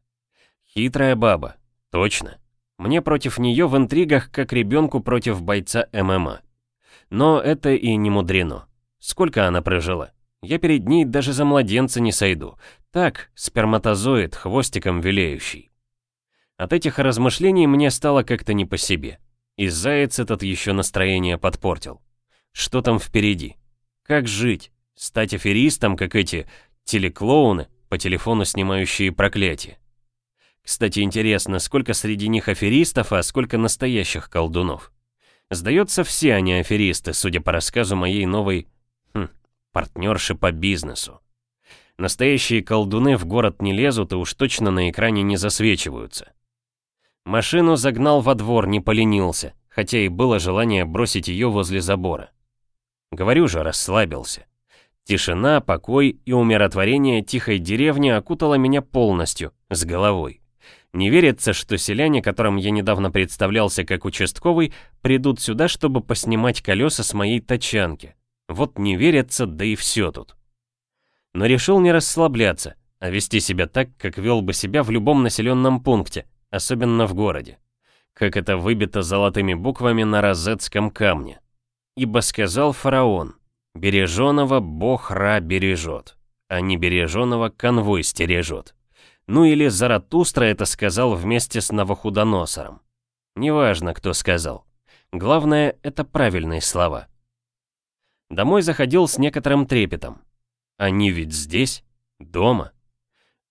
Хитрая баба. Точно. Мне против нее в интригах, как ребенку против бойца ММА. Но это и не мудрено. Сколько она прожила? Я перед ней даже за младенца не сойду. Так, сперматозоид, хвостиком вилеющий. От этих размышлений мне стало как-то не по себе. И заяц этот еще настроение подпортил. Что там впереди? Как жить? Стать аферистом, как эти телеклоуны, по телефону снимающие проклятия? Кстати, интересно, сколько среди них аферистов, а сколько настоящих колдунов? Сдается, все они аферисты, судя по рассказу моей новой партнерши по бизнесу. Настоящие колдуны в город не лезут и уж точно на экране не засвечиваются. Машину загнал во двор, не поленился, хотя и было желание бросить ее возле забора. Говорю же, расслабился. Тишина, покой и умиротворение тихой деревни окутало меня полностью, с головой. Не верится, что селяне, которым я недавно представлялся как участковый, придут сюда, чтобы поснимать колеса с моей тачанки. Вот не верится, да и все тут. Но решил не расслабляться, а вести себя так, как вел бы себя в любом населенном пункте, особенно в городе. Как это выбито золотыми буквами на розетском камне. Ибо сказал фараон, береженого бог Ра бережет, а не береженого конвой стережет. Ну или Заратустра это сказал вместе с Новохудоносором. Неважно, кто сказал. Главное, это правильные слова. Домой заходил с некоторым трепетом. Они ведь здесь, дома.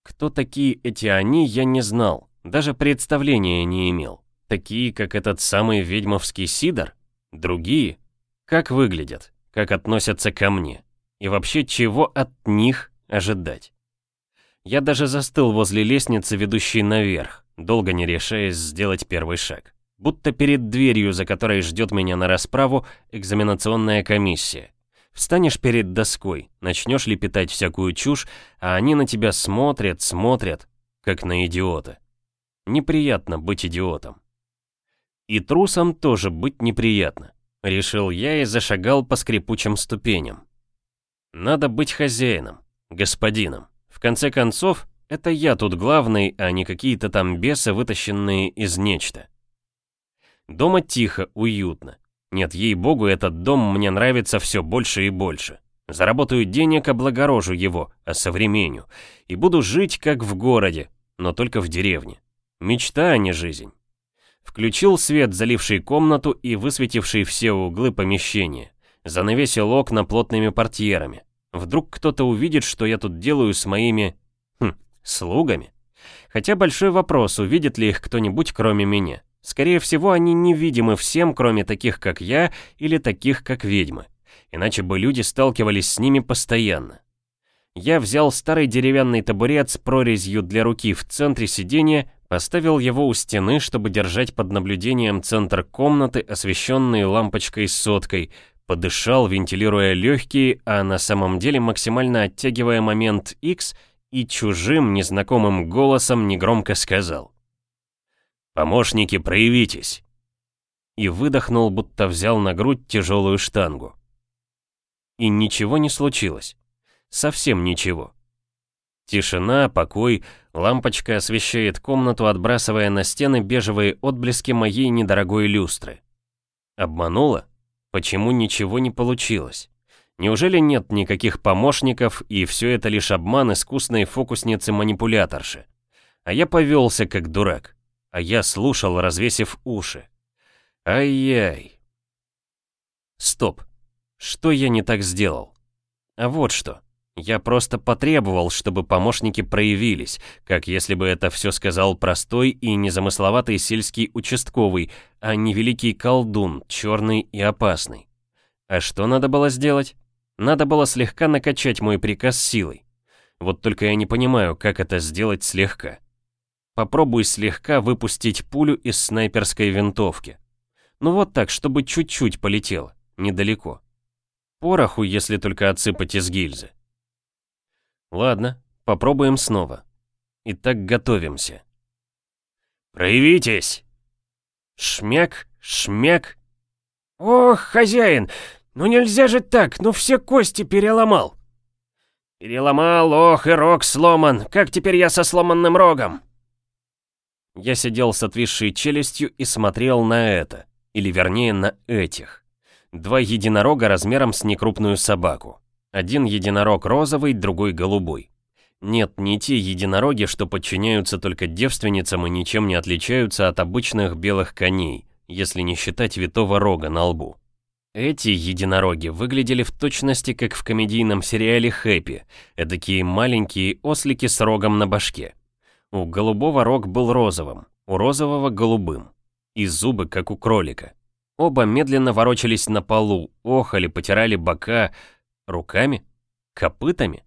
Кто такие эти они, я не знал, даже представления не имел. Такие, как этот самый ведьмовский Сидор? Другие? Как выглядят? Как относятся ко мне? И вообще, чего от них ожидать? Я даже застыл возле лестницы, ведущей наверх, долго не решаясь сделать первый шаг. Будто перед дверью, за которой ждет меня на расправу экзаменационная комиссия. Встанешь перед доской, начнешь лепетать всякую чушь, а они на тебя смотрят, смотрят, как на идиота. Неприятно быть идиотом. И трусом тоже быть неприятно, решил я и зашагал по скрипучим ступеням. Надо быть хозяином, господином. В конце концов, это я тут главный, а не какие-то там бесы, вытащенные из нечто. Дома тихо, уютно. Нет, ей-богу, этот дом мне нравится все больше и больше. Заработаю денег, облагорожу его, осовременю. И буду жить, как в городе, но только в деревне. Мечта, а не жизнь. Включил свет, заливший комнату и высветивший все углы помещения. Занавесил окна плотными портьерами. Вдруг кто-то увидит, что я тут делаю с моими... Хм, слугами? Хотя большой вопрос, увидит ли их кто-нибудь кроме меня. Скорее всего, они невидимы всем, кроме таких, как я, или таких, как ведьмы. Иначе бы люди сталкивались с ними постоянно. Я взял старый деревянный табурет с прорезью для руки в центре сиденья, поставил его у стены, чтобы держать под наблюдением центр комнаты, освещенный лампочкой с соткой, подышал, вентилируя легкие, а на самом деле максимально оттягивая момент X и чужим, незнакомым голосом негромко сказал. «Помощники, проявитесь!» И выдохнул, будто взял на грудь тяжелую штангу. И ничего не случилось. Совсем ничего. Тишина, покой, лампочка освещает комнату, отбрасывая на стены бежевые отблески моей недорогой люстры. Обманула? Почему ничего не получилось? Неужели нет никаких помощников, и все это лишь обман искусной фокусницы-манипуляторши? А я повелся как дурак. А я слушал, развесив уши. Ай-яй. Стоп. Что я не так сделал? А вот что. Я просто потребовал, чтобы помощники проявились, как если бы это все сказал простой и незамысловатый сельский участковый, а не великий колдун, черный и опасный. А что надо было сделать? Надо было слегка накачать мой приказ силой. Вот только я не понимаю, как это сделать слегка. Попробуй слегка выпустить пулю из снайперской винтовки. Ну вот так, чтобы чуть-чуть полетело, недалеко. Пороху, если только отсыпать из гильзы. Ладно, попробуем снова. Итак, готовимся. «Проявитесь!» Шмяк, шмяк. «Ох, хозяин, ну нельзя же так, ну все кости переломал!» «Переломал, ох, и рог сломан, как теперь я со сломанным рогом?» Я сидел с отвисшей челюстью и смотрел на это, или вернее на этих. Два единорога размером с некрупную собаку. Один единорог розовый, другой голубой. Нет, не те единороги, что подчиняются только девственницам и ничем не отличаются от обычных белых коней, если не считать витого рога на лбу. Эти единороги выглядели в точности как в комедийном сериале «Хэппи», эдакие маленькие ослики с рогом на башке. У голубого рог был розовым, у розового — голубым. И зубы, как у кролика. Оба медленно ворочались на полу, охали, потирали бока. Руками? Копытами?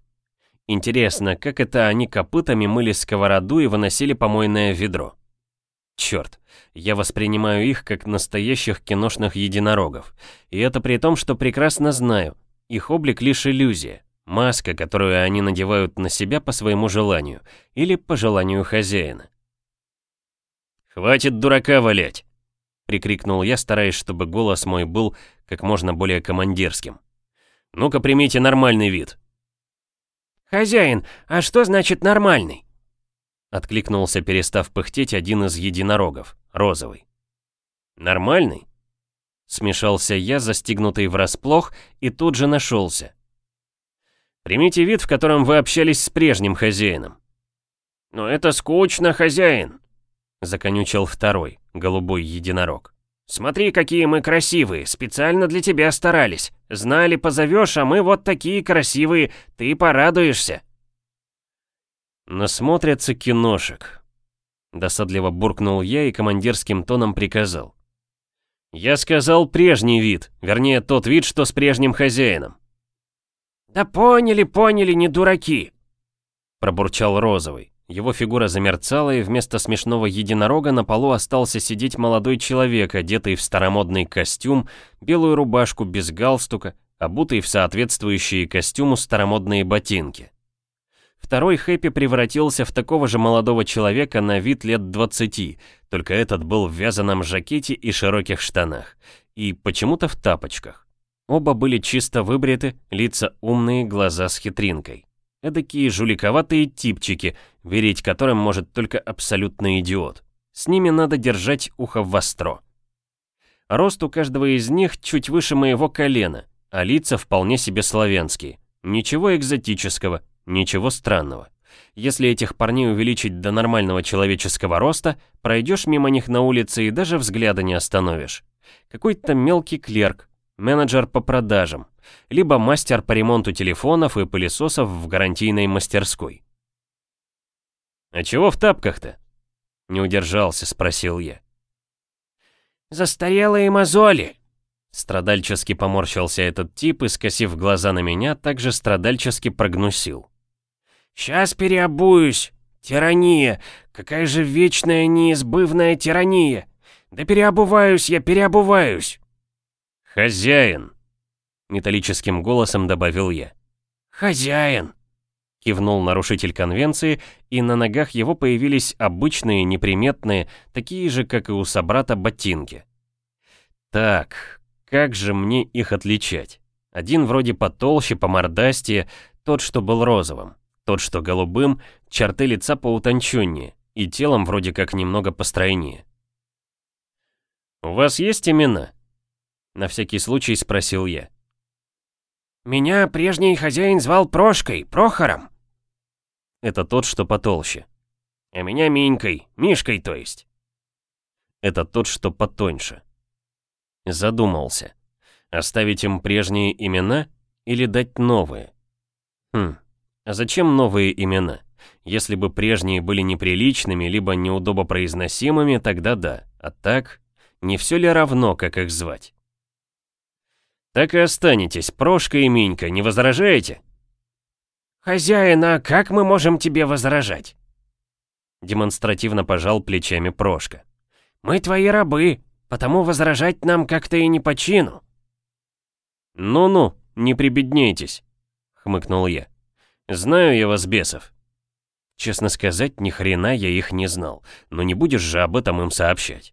Интересно, как это они копытами мыли сковороду и выносили помойное ведро? Черт, я воспринимаю их как настоящих киношных единорогов. И это при том, что прекрасно знаю, их облик лишь иллюзия, маска, которую они надевают на себя по своему желанию или по желанию хозяина. «Хватит дурака валять!» — прикрикнул я, стараясь, чтобы голос мой был как можно более командирским. «Ну-ка примите нормальный вид!» «Хозяин, а что значит нормальный?» Откликнулся, перестав пыхтеть, один из единорогов, розовый. «Нормальный?» Смешался я, застигнутый врасплох, и тут же нашелся. «Примите вид, в котором вы общались с прежним хозяином». «Но это скучно, хозяин», — законючил второй, голубой единорог. «Смотри, какие мы красивые, специально для тебя старались. Знали, позовешь, а мы вот такие красивые, ты порадуешься». «Насмотрятся киношек», — досадливо буркнул я и командирским тоном приказал. «Я сказал прежний вид, вернее тот вид, что с прежним хозяином». «Да поняли, поняли, не дураки», — пробурчал Розовый. Его фигура замерцала, и вместо смешного единорога на полу остался сидеть молодой человек, одетый в старомодный костюм, белую рубашку без галстука, обутый в соответствующие костюму старомодные ботинки. Второй Хэппи превратился в такого же молодого человека на вид лет 20, только этот был в вязаном жакете и широких штанах. И почему-то в тапочках. Оба были чисто выбриты, лица умные, глаза с хитринкой. Эдакие жуликоватые типчики, верить которым может только абсолютный идиот. С ними надо держать ухо востро. Рост у каждого из них чуть выше моего колена, а лица вполне себе славянские. Ничего экзотического, Ничего странного. Если этих парней увеличить до нормального человеческого роста, пройдешь мимо них на улице и даже взгляда не остановишь. Какой-то мелкий клерк, менеджер по продажам, либо мастер по ремонту телефонов и пылесосов в гарантийной мастерской. «А чего в тапках-то?» Не удержался, спросил я. «Застарелые мозоли!» Страдальчески поморщился этот тип и, скосив глаза на меня, также страдальчески прогнусил. «Сейчас переобуюсь! Тирания! Какая же вечная неизбывная тирания! Да переобуваюсь я, переобуваюсь!» «Хозяин!» Металлическим голосом добавил я. «Хозяин!» Кивнул нарушитель конвенции, и на ногах его появились обычные, неприметные, такие же, как и у собрата, ботинки. Так, как же мне их отличать? Один вроде потолще, по мордасти, тот, что был розовым. Тот, что голубым, черты лица поутонченнее, и телом вроде как немного постройнее. «У вас есть имена?» На всякий случай спросил я. «Меня прежний хозяин звал Прошкой, Прохором». Это тот, что потолще. «А меня Минькой, Мишкой, то есть». Это тот, что потоньше. Задумался. Оставить им прежние имена или дать новые? Хм, а зачем новые имена? Если бы прежние были неприличными, либо неудобопроизносимыми, тогда да. А так, не все ли равно, как их звать? Так и останетесь, Прошка и Минька, не возражаете? «Хозяин, а как мы можем тебе возражать?» Демонстративно пожал плечами Прошка. «Мы твои рабы, потому возражать нам как-то и не по чину». «Ну-ну, не прибедняйтесь», — хмыкнул я. «Знаю я вас, бесов». Честно сказать, ни хрена я их не знал, но не будешь же об этом им сообщать.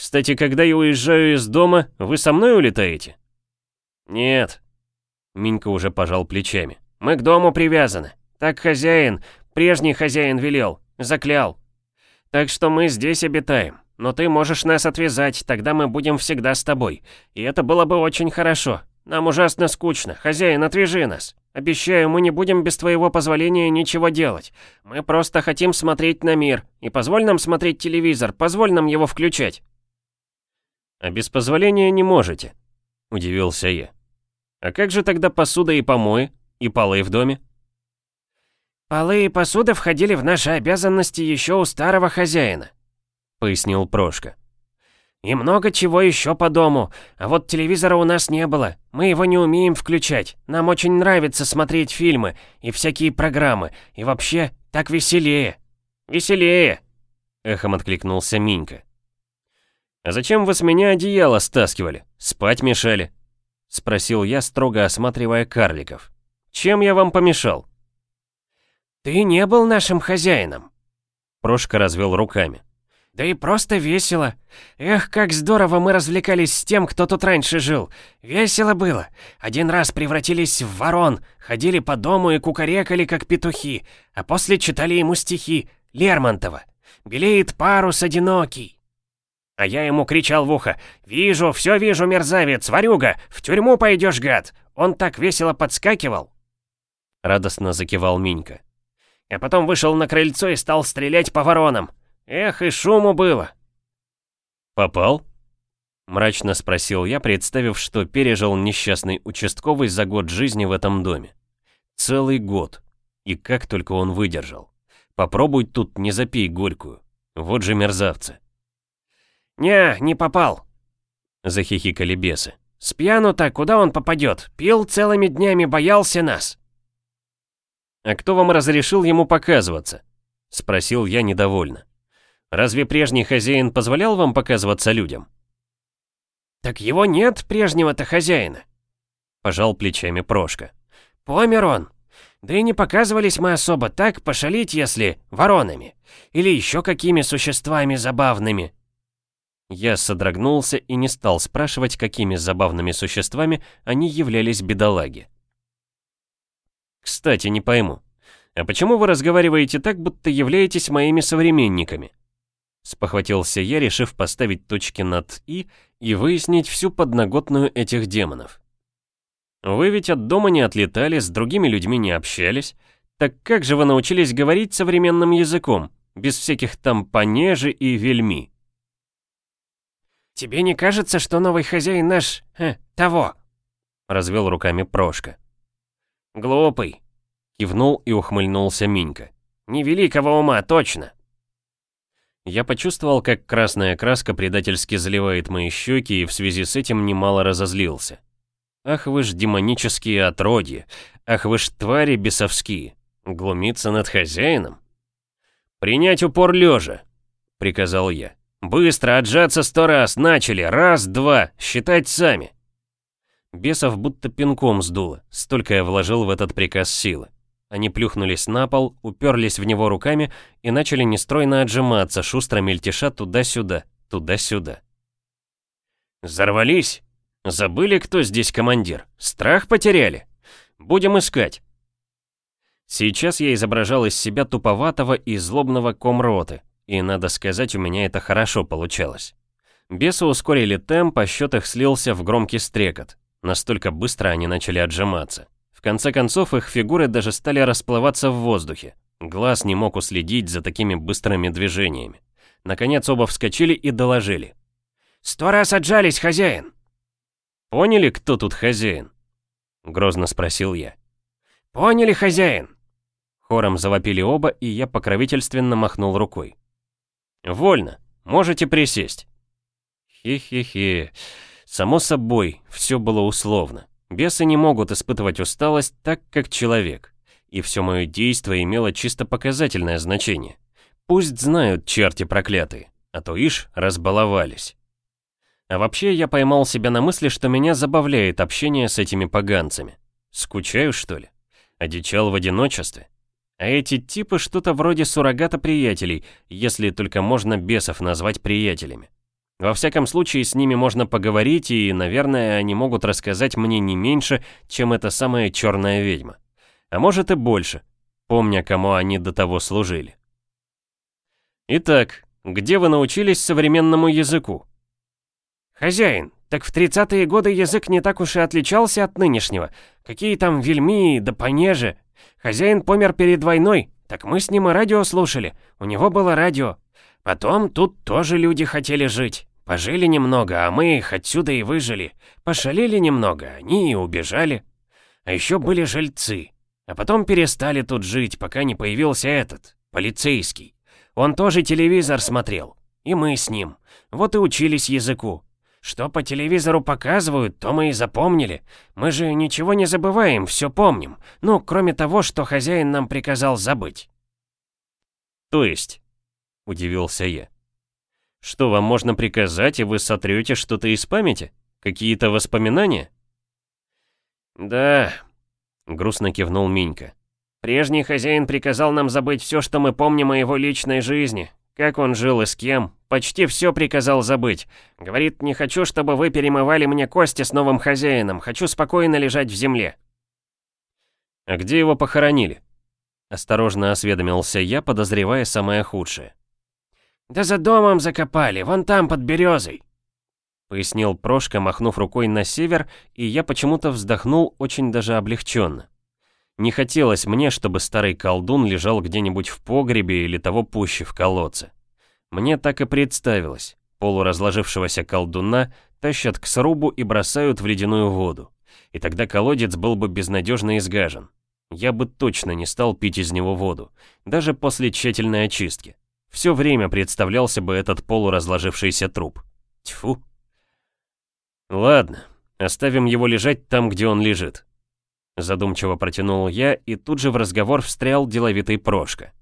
«Кстати, когда я уезжаю из дома, вы со мной улетаете?» «Нет». Минька уже пожал плечами. «Мы к дому привязаны. Так хозяин, прежний хозяин велел, заклял. Так что мы здесь обитаем. Но ты можешь нас отвязать, тогда мы будем всегда с тобой. И это было бы очень хорошо. Нам ужасно скучно. Хозяин, отвяжи нас. Обещаю, мы не будем без твоего позволения ничего делать. Мы просто хотим смотреть на мир. И позволь нам смотреть телевизор, позволь нам его включать». «А без позволения не можете», — удивился я. «А как же тогда посуда и помои, и полы в доме?» «Полы и посуда входили в наши обязанности еще у старого хозяина», пояснил Прошка. «И много чего еще по дому, а вот телевизора у нас не было, мы его не умеем включать, нам очень нравится смотреть фильмы и всякие программы, и вообще так веселее, веселее!» Эхом откликнулся Минька. «А зачем вы с меня одеяло стаскивали? Спать мешали?» Спросил я, строго осматривая карликов. «Чем я вам помешал?» «Ты не был нашим хозяином», Прошка развел руками. Да и просто весело. Эх, как здорово мы развлекались с тем, кто тут раньше жил. Весело было. Один раз превратились в ворон, ходили по дому и кукарекали, как петухи, а после читали ему стихи Лермонтова. «Белеет парус одинокий». А я ему кричал в ухо «Вижу, все вижу, мерзавец, варюга, в тюрьму пойдешь, гад!» Он так весело подскакивал. Радостно закивал Минька. А потом вышел на крыльцо и стал стрелять по воронам. Эх, и шуму было. Попал? Мрачно спросил я, представив, что пережил несчастный участковый за год жизни в этом доме. Целый год. И как только он выдержал. Попробуй тут не запей горькую. Вот же мерзавцы. «Не, не попал», — захихикали бесы. «С пьяну-то куда он попадет? Пил целыми днями, боялся нас». «А кто вам разрешил ему показываться?» — спросил я недовольно. Разве прежний хозяин позволял вам показываться людям? Так его нет, прежнего-то хозяина. Пожал плечами Прошка. Помер он. Да и не показывались мы особо так, пошалить, если воронами. Или еще какими существами забавными. Я содрогнулся и не стал спрашивать, какими забавными существами они являлись бедолаги. Кстати, не пойму. А почему вы разговариваете так, будто являетесь моими современниками? Спохватился я, решив поставить точки над «и» и выяснить всю подноготную этих демонов. Вы ведь от дома не отлетали, с другими людьми не общались. Так как же вы научились говорить современным языком, без всяких там понеже и вельми? «Тебе не кажется, что новый хозяин наш... Э, того?» Развел руками Прошка. «Глупый», — кивнул и ухмыльнулся Минька. «Невеликого ума, точно!» Я почувствовал, как красная краска предательски заливает мои щеки и в связи с этим немало разозлился. Ах вы ж демонические отродья, ах вы ж твари бесовские, глумиться над хозяином? «Принять упор лежа», — приказал я. «Быстро, отжаться сто раз, начали, раз, два, считать сами». Бесов будто пинком сдуло, столько я вложил в этот приказ силы. Они плюхнулись на пол, уперлись в него руками и начали нестройно отжиматься, шустро мельтеша туда-сюда, туда-сюда. «Взорвались? Забыли, кто здесь командир? Страх потеряли? Будем искать». Сейчас я изображал из себя туповатого и злобного комроты, и, надо сказать, у меня это хорошо получалось. Бесы ускорили темп, а счет их слился в громкий стрекот. Настолько быстро они начали отжиматься. В конце концов, их фигуры даже стали расплываться в воздухе. Глаз не мог уследить за такими быстрыми движениями. Наконец оба вскочили и доложили. «Сто раз отжались, хозяин!» «Поняли, кто тут хозяин?» Грозно спросил я. «Поняли, хозяин!» Хором завопили оба, и я покровительственно махнул рукой. «Вольно, можете присесть». Хе-хе-хе. Само собой, все было условно. Бесы не могут испытывать усталость так, как человек. И все мое действие имело чисто показательное значение. Пусть знают черти проклятые, а то ишь разбаловались. А вообще я поймал себя на мысли, что меня забавляет общение с этими поганцами. Скучаю, что ли? Одичал в одиночестве? А эти типы что-то вроде суррогата приятелей, если только можно бесов назвать приятелями. Во всяком случае, с ними можно поговорить, и, наверное, они могут рассказать мне не меньше, чем эта самая черная ведьма. А может и больше, помня, кому они до того служили. Итак, где вы научились современному языку? Хозяин, так в 30-е годы язык не так уж и отличался от нынешнего. Какие там вельми, да понеже. Хозяин помер перед войной, так мы с ним и радио слушали. У него было радио. Потом тут тоже люди хотели жить. Пожили немного, а мы их отсюда и выжили. Пошалили немного, они и убежали. А еще были жильцы. А потом перестали тут жить, пока не появился этот, полицейский. Он тоже телевизор смотрел. И мы с ним. Вот и учились языку. Что по телевизору показывают, то мы и запомнили. Мы же ничего не забываем, все помним. Ну, кроме того, что хозяин нам приказал забыть. То есть? Удивился я. Что вам можно приказать, и вы сотрете что-то из памяти? Какие-то воспоминания? Да, грустно кивнул Минька. Прежний хозяин приказал нам забыть все, что мы помним о его личной жизни. Как он жил и с кем. Почти все приказал забыть. Говорит, не хочу, чтобы вы перемывали мне кости с новым хозяином. Хочу спокойно лежать в земле. А где его похоронили? Осторожно осведомился я, подозревая самое худшее. «Да за домом закопали, вон там, под березой», — пояснил Прошка, махнув рукой на север, и я почему-то вздохнул очень даже облегченно. Не хотелось мне, чтобы старый колдун лежал где-нибудь в погребе или того пуще в колодце. Мне так и представилось. Полуразложившегося колдуна тащат к срубу и бросают в ледяную воду. И тогда колодец был бы безнадежно изгажен. Я бы точно не стал пить из него воду, даже после тщательной очистки. Все время представлялся бы этот полуразложившийся труп. Тьфу. Ладно, оставим его лежать там, где он лежит. Задумчиво протянул я, и тут же в разговор встрял деловитый Прошка.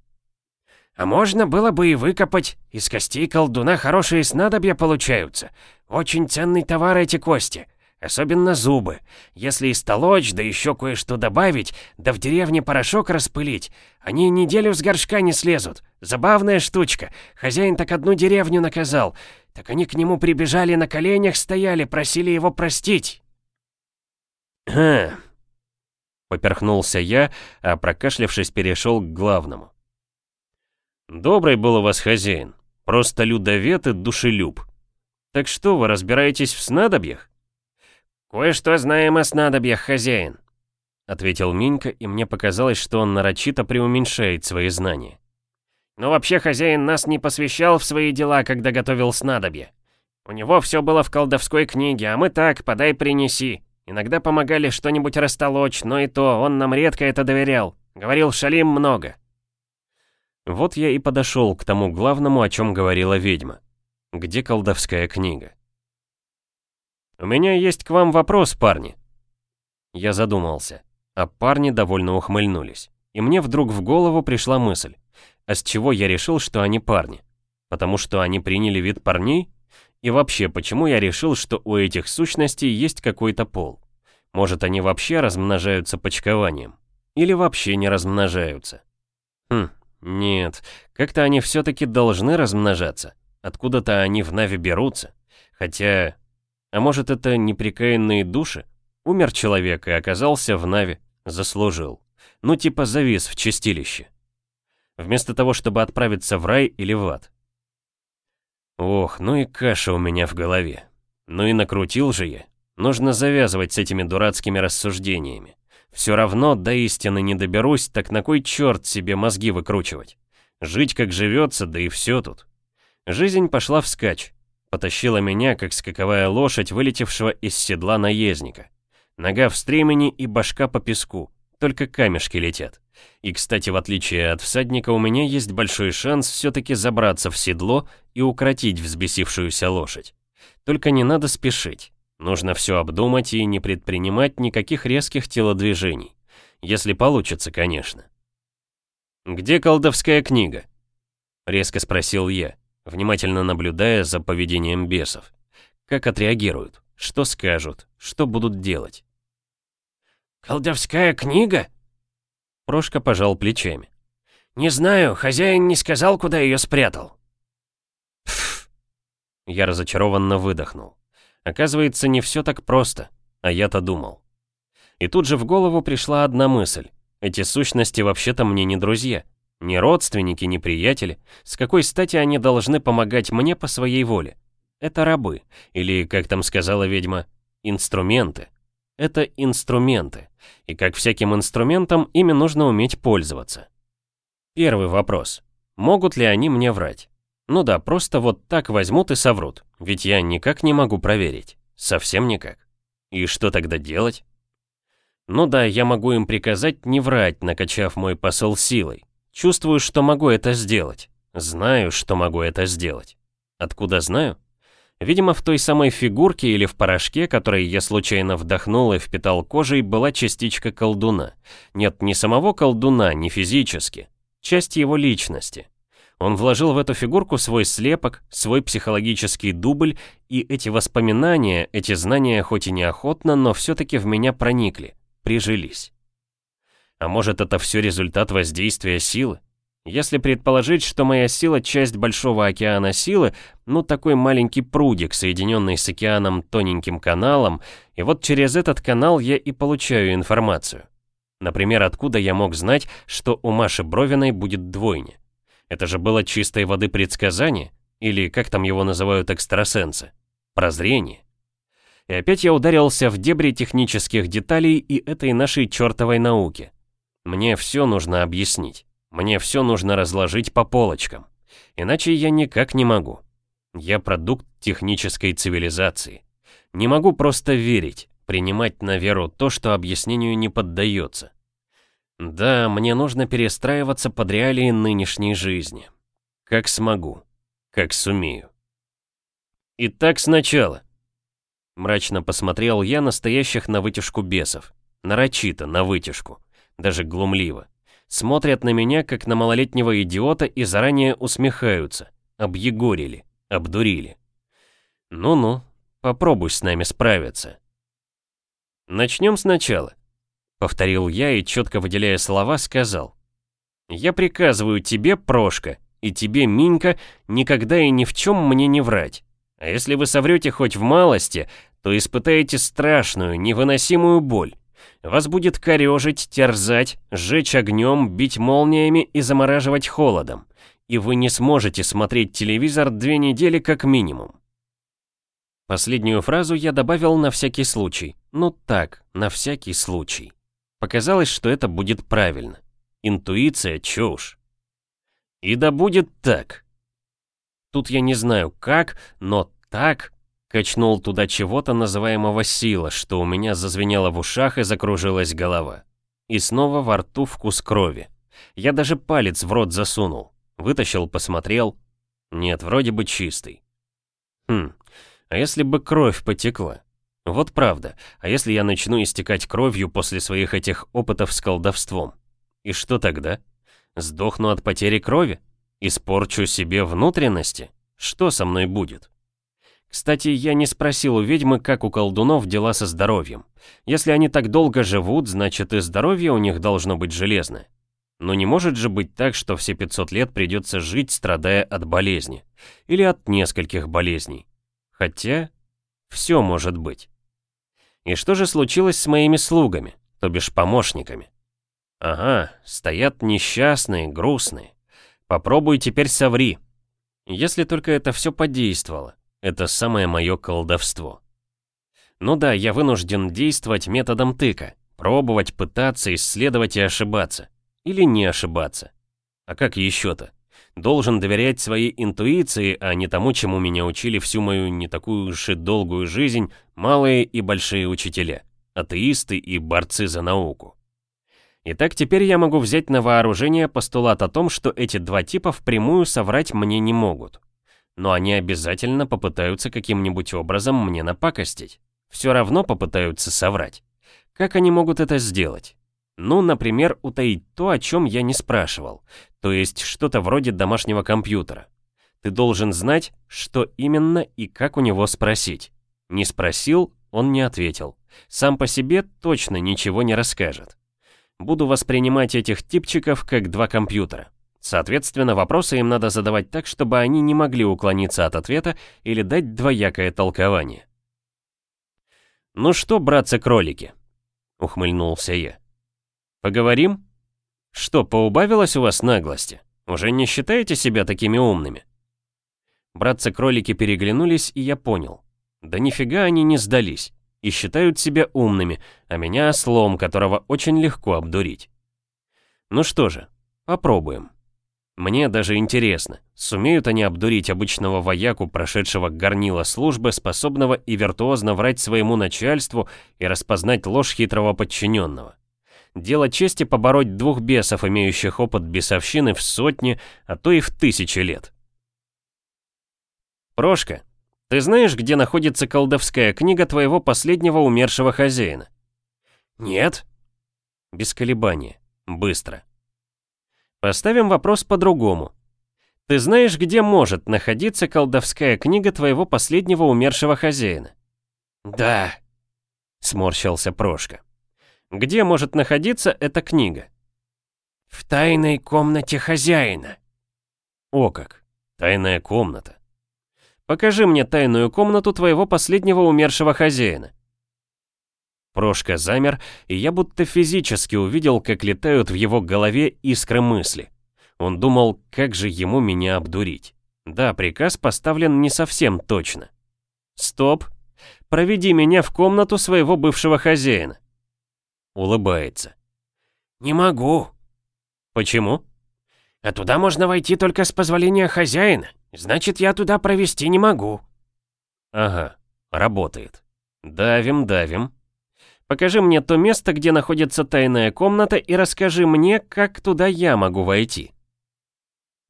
«А можно было бы и выкопать. Из костей колдуна хорошие снадобья получаются. Очень ценный товар эти кости. Особенно зубы. Если истолочь, да еще кое-что добавить, да в деревне порошок распылить, они неделю с горшка не слезут. Забавная штучка. Хозяин так одну деревню наказал. Так они к нему прибежали, на коленях стояли, просили его простить. Поперхнулся я, а прокашлявшись перешел к главному. «Добрый был у вас хозяин. Просто людовед и душелюб. Так что, вы разбираетесь в снадобьях?» «Кое-что знаем о снадобьях, хозяин», — ответил Минька, и мне показалось, что он нарочито преуменьшает свои знания. «Но вообще хозяин нас не посвящал в свои дела, когда готовил снадобья. У него все было в колдовской книге, а мы так, подай принеси. Иногда помогали что-нибудь растолочь, но и то, он нам редко это доверял. Говорил, шалим много. Вот я и подошел к тому главному, о чем говорила ведьма. Где колдовская книга? «У меня есть к вам вопрос, парни». Я задумался, а парни довольно ухмыльнулись. И мне вдруг в голову пришла мысль, а с чего я решил, что они парни? Потому что они приняли вид парней? И вообще, почему я решил, что у этих сущностей есть какой-то пол? Может, они вообще размножаются почкованием? Или вообще не размножаются? Хм, нет, как-то они все-таки должны размножаться. Откуда-то они в Нави берутся. Хотя... А может, это неприкаянные души? Умер человек и оказался в Нави. Заслужил. Ну типа завис в чистилище. Вместо того, чтобы отправиться в рай или в ад. Ох, ну и каша у меня в голове. Ну и накрутил же я. Нужно завязывать с этими дурацкими рассуждениями. Все равно до истины не доберусь, так на кой черт себе мозги выкручивать? Жить как живется, да и все тут. Жизнь пошла вскачь. Потащила меня, как скаковая лошадь, вылетевшего из седла наездника. Нога в стремени и башка по песку, только камешки летят. И, кстати, в отличие от всадника, у меня есть большой шанс все-таки забраться в седло и укротить взбесившуюся лошадь. Только не надо спешить. Нужно все обдумать и не предпринимать никаких резких телодвижений. Если получится, конечно. «Где колдовская книга?» — резко спросил я, внимательно наблюдая за поведением бесов. Как отреагируют, что скажут, что будут делать. «Колдовская книга?» Прошка пожал плечами. «Не знаю, хозяин не сказал, куда ее спрятал». Пф. Я разочарованно выдохнул. Оказывается, не все так просто, а я-то думал. И тут же в голову пришла одна мысль. Эти сущности вообще-то мне не друзья, не родственники, не приятели. С какой стати они должны помогать мне по своей воле? Это рабы, или, как там сказала ведьма, инструменты. Это инструменты, и как всяким инструментом, ими нужно уметь пользоваться. Первый вопрос. Могут ли они мне врать? Ну да, просто вот так возьмут и соврут, ведь я никак не могу проверить. Совсем никак. И что тогда делать? Ну да, я могу им приказать не врать, накачав мой посыл силой. Чувствую, что могу это сделать. Знаю, что могу это сделать. Откуда знаю? Видимо, в той самой фигурке или в порошке, который я случайно вдохнул и впитал кожей, была частичка колдуна. Нет, не самого колдуна, не физически. Часть его личности. Он вложил в эту фигурку свой слепок, свой психологический дубль, и эти воспоминания, эти знания хоть и неохотно, но все-таки в меня проникли, прижились. А может это все результат воздействия силы? Если предположить, что моя сила — часть большого океана силы, ну такой маленький прудик, соединенный с океаном тоненьким каналом, и вот через этот канал я и получаю информацию. Например, откуда я мог знать, что у Маши Бровиной будет двойня? Это же было чистой воды предсказание, или как там его называют экстрасенсы? Прозрение. И опять я ударился в дебри технических деталей и этой нашей чертовой науки. Мне все нужно объяснить. Мне все нужно разложить по полочкам. Иначе я никак не могу. Я продукт технической цивилизации. Не могу просто верить, принимать на веру то, что объяснению не поддается. Да, мне нужно перестраиваться под реалии нынешней жизни. Как смогу, как сумею. Итак, сначала. Мрачно посмотрел я настоящих на вытяжку бесов. Нарочито, на вытяжку. Даже глумливо смотрят на меня, как на малолетнего идиота и заранее усмехаются. Объегорили, обдурили. Ну-ну, попробуй с нами справиться. Начнем сначала. Повторил я и, четко выделяя слова, сказал. Я приказываю тебе, Прошка, и тебе, Минька, никогда и ни в чем мне не врать. А если вы соврете хоть в малости, то испытаете страшную, невыносимую боль. Вас будет корежить, терзать, сжечь огнем, бить молниями и замораживать холодом. И вы не сможете смотреть телевизор две недели как минимум. Последнюю фразу я добавил на всякий случай. Ну так, на всякий случай. Показалось, что это будет правильно. Интуиция — чушь. И да будет так. Тут я не знаю как, но так Качнул туда чего-то, называемого сила, что у меня зазвенело в ушах и закружилась голова. И снова во рту вкус крови. Я даже палец в рот засунул. Вытащил, посмотрел. Нет, вроде бы чистый. Хм, а если бы кровь потекла? Вот правда, а если я начну истекать кровью после своих этих опытов с колдовством? И что тогда? Сдохну от потери крови? Испорчу себе внутренности? Что со мной будет? Кстати, я не спросил у ведьмы, как у колдунов дела со здоровьем. Если они так долго живут, значит и здоровье у них должно быть железное. Но не может же быть так, что все 500 лет придется жить, страдая от болезни. Или от нескольких болезней. Хотя, все может быть. И что же случилось с моими слугами, то бишь помощниками? Ага, стоят несчастные, грустные. Попробуй теперь соври. Если только это все подействовало. Это самое мое колдовство. Ну да, я вынужден действовать методом тыка. Пробовать, пытаться, исследовать и ошибаться. Или не ошибаться. А как еще-то? Должен доверять своей интуиции, а не тому, чему меня учили всю мою не такую уж и долгую жизнь малые и большие учителя, атеисты и борцы за науку. Итак, теперь я могу взять на вооружение постулат о том, что эти два типа впрямую соврать мне не могут. Но они обязательно попытаются каким-нибудь образом мне напакостить. Все равно попытаются соврать. Как они могут это сделать? Ну, например, утаить то, о чем я не спрашивал. То есть что-то вроде домашнего компьютера. Ты должен знать, что именно и как у него спросить. Не спросил, он не ответил. Сам по себе точно ничего не расскажет. Буду воспринимать этих типчиков как два компьютера. Соответственно, вопросы им надо задавать так, чтобы они не могли уклониться от ответа или дать двоякое толкование. «Ну что, братцы-кролики?» — ухмыльнулся я. Поговорим? Что, поубавилось у вас наглости? Уже не считаете себя такими умными? Братцы-кролики переглянулись, и я понял. Да нифига они не сдались. И считают себя умными, а меня ослом, которого очень легко обдурить. Ну что же, попробуем. Мне даже интересно, сумеют они обдурить обычного вояку, прошедшего горнила службы, способного и виртуозно врать своему начальству и распознать ложь хитрого подчиненного. Дело чести побороть двух бесов, имеющих опыт бесовщины в сотни, а то и в тысячи лет. Прошка, ты знаешь, где находится колдовская книга твоего последнего умершего хозяина? Нет. Без колебания. Быстро. Поставим вопрос по-другому. Ты знаешь, где может находиться колдовская книга твоего последнего умершего хозяина? Да. Сморщился Прошка. Где может находиться эта книга? В тайной комнате хозяина. О как, тайная комната. Покажи мне тайную комнату твоего последнего умершего хозяина. Прошка замер, и я будто физически увидел, как летают в его голове искры мысли. Он думал, как же ему меня обдурить. Да, приказ поставлен не совсем точно. Стоп. Проведи меня в комнату своего бывшего хозяина улыбается. «Не могу». «Почему?» «А туда можно войти только с позволения хозяина. Значит, я туда провести не могу». «Ага, работает. Давим, давим. Покажи мне то место, где находится тайная комната, и расскажи мне, как туда я могу войти».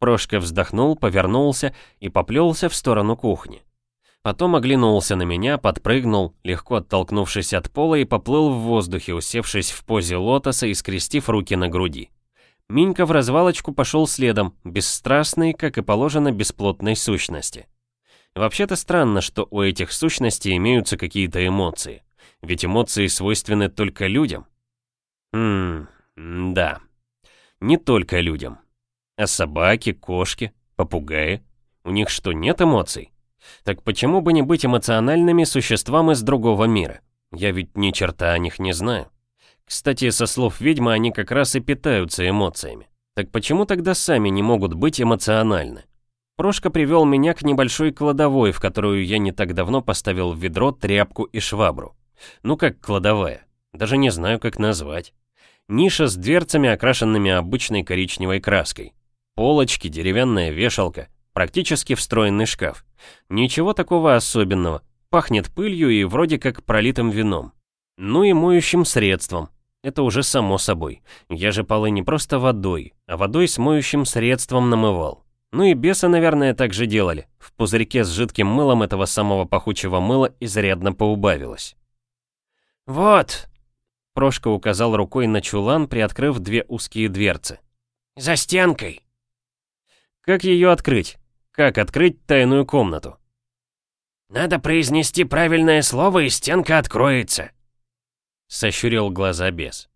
Прошка вздохнул, повернулся и поплелся в сторону кухни. Потом оглянулся на меня, подпрыгнул, легко оттолкнувшись от пола и поплыл в воздухе, усевшись в позе лотоса и скрестив руки на груди. Минька в развалочку пошел следом, бесстрастный, как и положено бесплотной сущности. Вообще-то странно, что у этих сущностей имеются какие-то эмоции. Ведь эмоции свойственны только людям. Хм, да. Не только людям. А собаки, кошки, попугаи? У них что, нет эмоций? Так почему бы не быть эмоциональными существам из другого мира? Я ведь ни черта о них не знаю. Кстати, со слов ведьмы, они как раз и питаются эмоциями. Так почему тогда сами не могут быть эмоциональны? Прошка привел меня к небольшой кладовой, в которую я не так давно поставил ведро тряпку и швабру. Ну как кладовая? Даже не знаю, как назвать. Ниша с дверцами, окрашенными обычной коричневой краской. Полочки, деревянная вешалка, Практически встроенный шкаф. Ничего такого особенного. Пахнет пылью и вроде как пролитым вином. Ну и моющим средством. Это уже само собой. Я же полы не просто водой, а водой с моющим средством намывал. Ну и бесы, наверное, так же делали. В пузырьке с жидким мылом этого самого пахучего мыла изрядно поубавилось. «Вот!» Прошка указал рукой на чулан, приоткрыв две узкие дверцы. «За стенкой!» «Как ее открыть? Как открыть тайную комнату?» «Надо произнести правильное слово, и стенка откроется!» Сощурил глаза бес.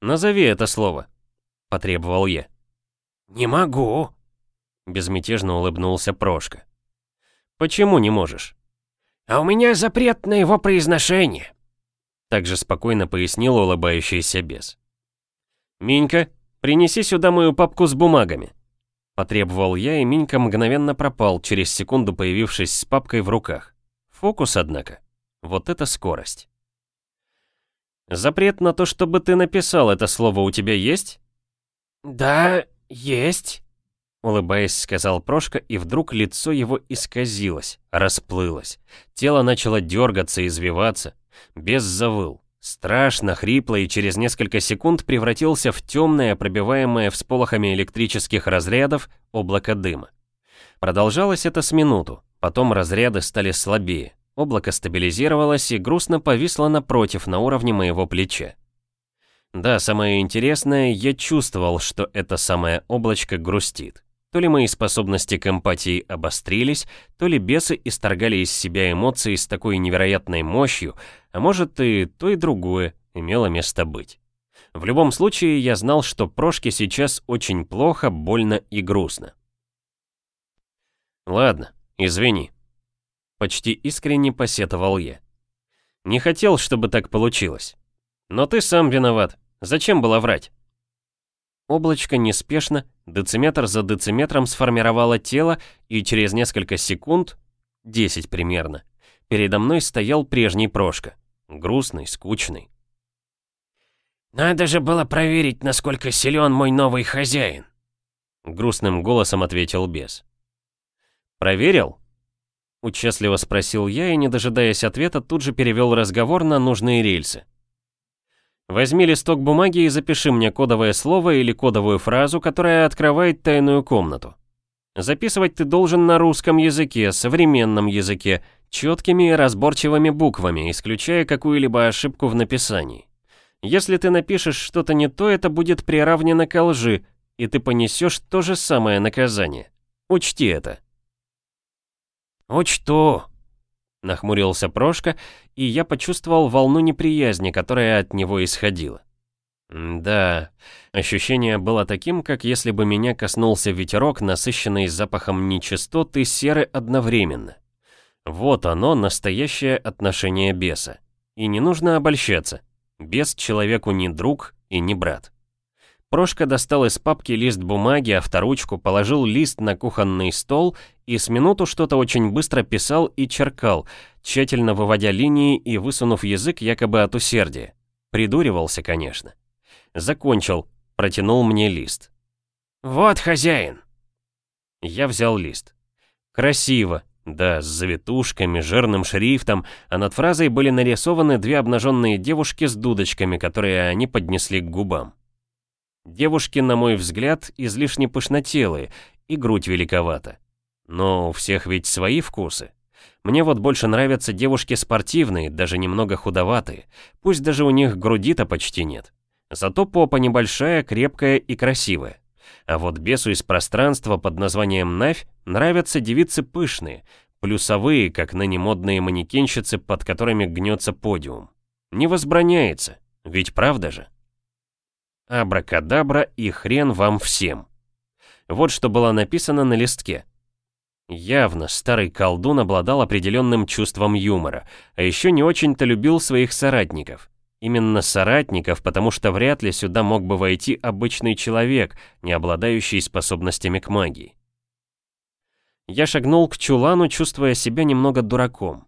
«Назови это слово», — потребовал я. «Не могу», Безмятежно улыбнулся Прошка. «Почему не можешь?» «А у меня запрет на его произношение», также спокойно пояснил улыбающийся бес. «Минька, принеси сюда мою папку с бумагами», потребовал я, и Минька мгновенно пропал, через секунду появившись с папкой в руках. Фокус, однако. Вот это скорость. «Запрет на то, чтобы ты написал это слово у тебя есть?» «Да, есть», Улыбаясь, сказал Прошка, и вдруг лицо его исказилось, расплылось. Тело начало дергаться, извиваться. Бес завыл. Страшно, хрипло и через несколько секунд превратился в темное, пробиваемое всполохами электрических разрядов, облако дыма. Продолжалось это с минуту, потом разряды стали слабее. Облако стабилизировалось и грустно повисло напротив, на уровне моего плеча. Да, самое интересное, я чувствовал, что это самое облачко грустит. То ли мои способности к эмпатии обострились, то ли бесы исторгали из себя эмоции с такой невероятной мощью, а может и то и другое имело место быть. В любом случае, я знал, что Прошке сейчас очень плохо, больно и грустно. «Ладно, извини», — почти искренне посетовал я. «Не хотел, чтобы так получилось. Но ты сам виноват. Зачем было врать?» Облачко неспешно, дециметр за дециметром сформировало тело, и через несколько секунд, 10 примерно, передо мной стоял прежний Прошка. Грустный, скучный. «Надо же было проверить, насколько силен мой новый хозяин», — грустным голосом ответил бес. «Проверил?» Участливо спросил я и, не дожидаясь ответа, тут же перевел разговор на нужные рельсы. Возьми листок бумаги и запиши мне кодовое слово или кодовую фразу, которая открывает тайную комнату. Записывать ты должен на русском языке, современном языке, четкими и разборчивыми буквами, исключая какую-либо ошибку в написании. Если ты напишешь что-то не то, это будет приравнено к лжи, и ты понесешь то же самое наказание. Учти это. «Учту», Нахмурился Прошка, и я почувствовал волну неприязни, которая от него исходила. Да, ощущение было таким, как если бы меня коснулся ветерок, насыщенный запахом нечистот и серы одновременно. Вот оно, настоящее отношение беса. И не нужно обольщаться. Бес человеку не друг и не брат. Прошка достал из папки лист бумаги, авторучку, положил лист на кухонный стол и с минуту что-то очень быстро писал и черкал, тщательно выводя линии и высунув язык якобы от усердия. Придуривался, конечно. Закончил, протянул мне лист. «Вот хозяин!» Я взял лист. Красиво, да, с завитушками, жирным шрифтом, а над фразой были нарисованы две обнаженные девушки с дудочками, которые они поднесли к губам. Девушки, на мой взгляд, излишне пышнотелые, и грудь великовата. Но у всех ведь свои вкусы. Мне вот больше нравятся девушки спортивные, даже немного худоватые, пусть даже у них груди-то почти нет. Зато попа небольшая, крепкая и красивая. А вот бесу из пространства под названием Навь нравятся девицы пышные, плюсовые, как ныне модные манекенщицы, под которыми гнется подиум. Не возбраняется, ведь правда же? Абракадабра и хрен вам всем. Вот что было написано на листке. Явно старый колдун обладал определенным чувством юмора, а еще не очень-то любил своих соратников. Именно соратников, потому что вряд ли сюда мог бы войти обычный человек, не обладающий способностями к магии. Я шагнул к чулану, чувствуя себя немного дураком.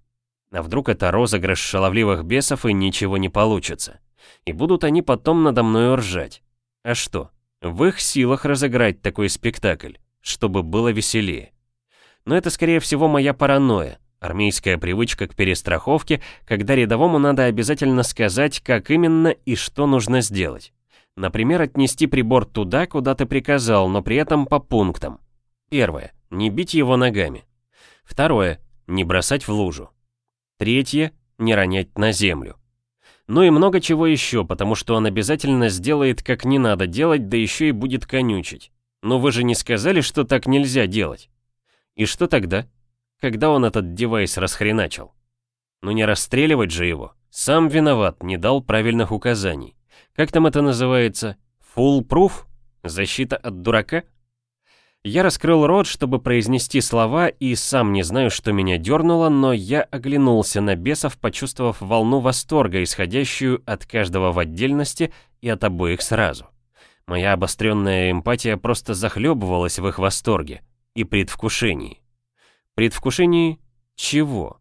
А вдруг это розыгрыш шаловливых бесов и ничего не получится? И будут они потом надо мной ржать. А что? В их силах разыграть такой спектакль, чтобы было веселее. Но это скорее всего моя паранойя, Армейская привычка к перестраховке, когда рядовому надо обязательно сказать, как именно и что нужно сделать. Например, отнести прибор туда, куда ты приказал, но при этом по пунктам. Первое. Не бить его ногами. Второе. Не бросать в лужу. Третье. Не ронять на землю. Ну и много чего еще, потому что он обязательно сделает, как не надо делать, да еще и будет конючить. Но вы же не сказали, что так нельзя делать. И что тогда? Когда он этот девайс расхреначил? Ну не расстреливать же его. Сам виноват, не дал правильных указаний. Как там это называется? Full proof? Защита от дурака? Я раскрыл рот, чтобы произнести слова, и сам не знаю, что меня дернуло, но я оглянулся на бесов, почувствовав волну восторга, исходящую от каждого в отдельности и от обоих сразу. Моя обостренная эмпатия просто захлебывалась в их восторге и предвкушении. Предвкушении чего?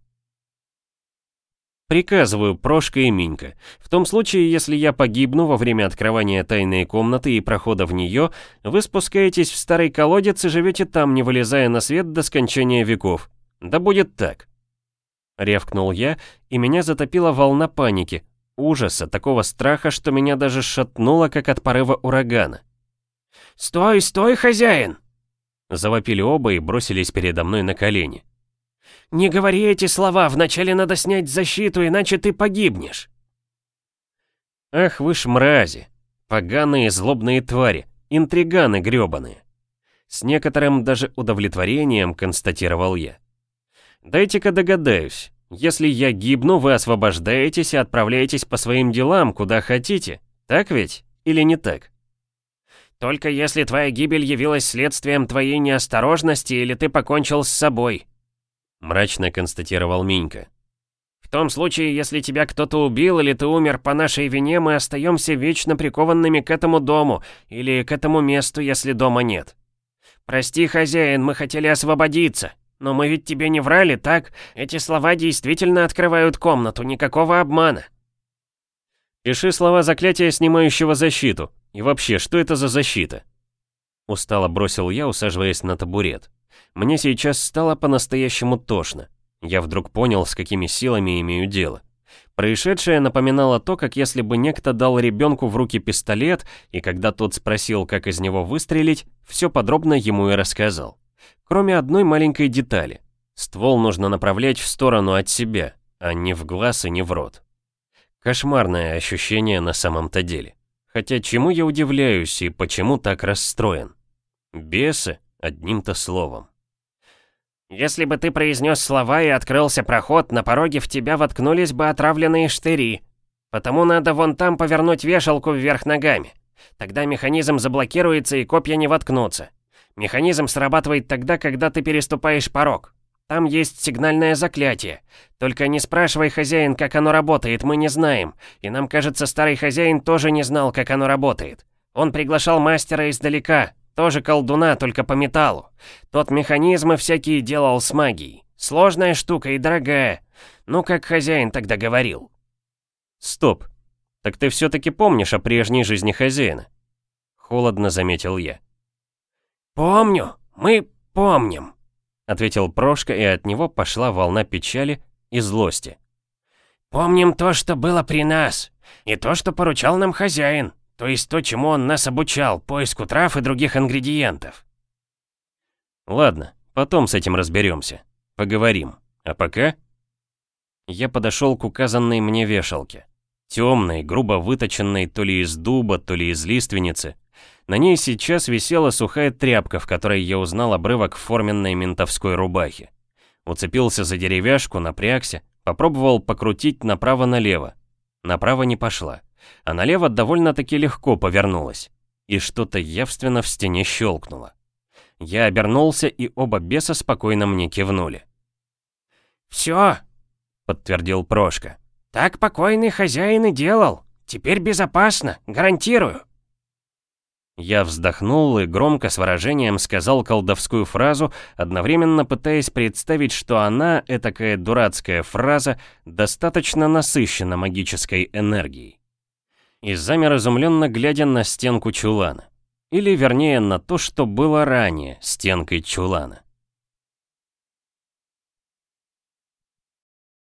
Приказываю, Прошка и Минька. В том случае, если я погибну во время открывания тайной комнаты и прохода в нее, вы спускаетесь в старый колодец и живете там, не вылезая на свет до скончания веков. Да будет так. Рявкнул я, и меня затопила волна паники, ужаса, такого страха, что меня даже шатнуло, как от порыва урагана. «Стой, стой, хозяин!» Завопили оба и бросились передо мной на колени. «Не говори эти слова, вначале надо снять защиту, иначе ты погибнешь!» «Ах вы ж мрази! Поганые злобные твари, интриганы грёбаные!» С некоторым даже удовлетворением констатировал я. «Дайте-ка догадаюсь, если я гибну, вы освобождаетесь и отправляетесь по своим делам, куда хотите, так ведь? Или не так?» «Только если твоя гибель явилась следствием твоей неосторожности или ты покончил с собой», мрачно констатировал Минька. В том случае, если тебя кто-то убил или ты умер по нашей вине, мы остаемся вечно прикованными к этому дому или к этому месту, если дома нет. Прости, хозяин, мы хотели освободиться. Но мы ведь тебе не врали, так? Эти слова действительно открывают комнату, никакого обмана. Пиши слова заклятия, снимающего защиту. И вообще, что это за защита? Устало бросил я, усаживаясь на табурет. Мне сейчас стало по-настоящему тошно. Я вдруг понял, с какими силами имею дело. Происшедшее напоминало то, как если бы некто дал ребенку в руки пистолет, и когда тот спросил, как из него выстрелить, все подробно ему и рассказал. Кроме одной маленькой детали. Ствол нужно направлять в сторону от себя, а не в глаз и не в рот. Кошмарное ощущение на самом-то деле. Хотя чему я удивляюсь и почему так расстроен? Бесы, одним-то словом. Если бы ты произнес слова и открылся проход, на пороге в тебя воткнулись бы отравленные штыри. Потому надо вон там повернуть вешалку вверх ногами. Тогда механизм заблокируется и копья не воткнутся. Механизм срабатывает тогда, когда ты переступаешь порог. Там есть сигнальное заклятие. Только не спрашивай, хозяин, как оно работает, мы не знаем. И нам кажется, старый хозяин тоже не знал, как оно работает. Он приглашал мастера издалека, тоже колдуна, только по металлу. Тот механизмы всякие делал с магией. Сложная штука и дорогая. Ну, как хозяин тогда говорил. Стоп. Так ты все-таки помнишь о прежней жизни хозяина? Холодно заметил я. Помню. Мы помним. Ответил Прошка, и от него пошла волна печали и злости. Помним то, что было при нас. И то, что поручал нам хозяин. То есть то, чему он нас обучал, поиску трав и других ингредиентов. Ладно, потом с этим разберемся. Поговорим. А пока... Я подошел к указанной мне вешалке. Темной, грубо выточенной то ли из дуба, то ли из лиственницы. На ней сейчас висела сухая тряпка, в которой я узнал обрывок форменной ментовской рубахи. Уцепился за деревяшку, напрягся, попробовал покрутить направо-налево. Направо не пошла а налево довольно-таки легко повернулась. И что-то явственно в стене щелкнуло. Я обернулся, и оба беса спокойно мне кивнули. «Все», — подтвердил Прошка. «Так покойный хозяин и делал. Теперь безопасно, гарантирую». Я вздохнул и громко с выражением сказал колдовскую фразу, одновременно пытаясь представить, что она, этакая дурацкая фраза, достаточно насыщена магической энергией и замер изумленно глядя на стенку чулана. Или вернее на то, что было ранее стенкой чулана.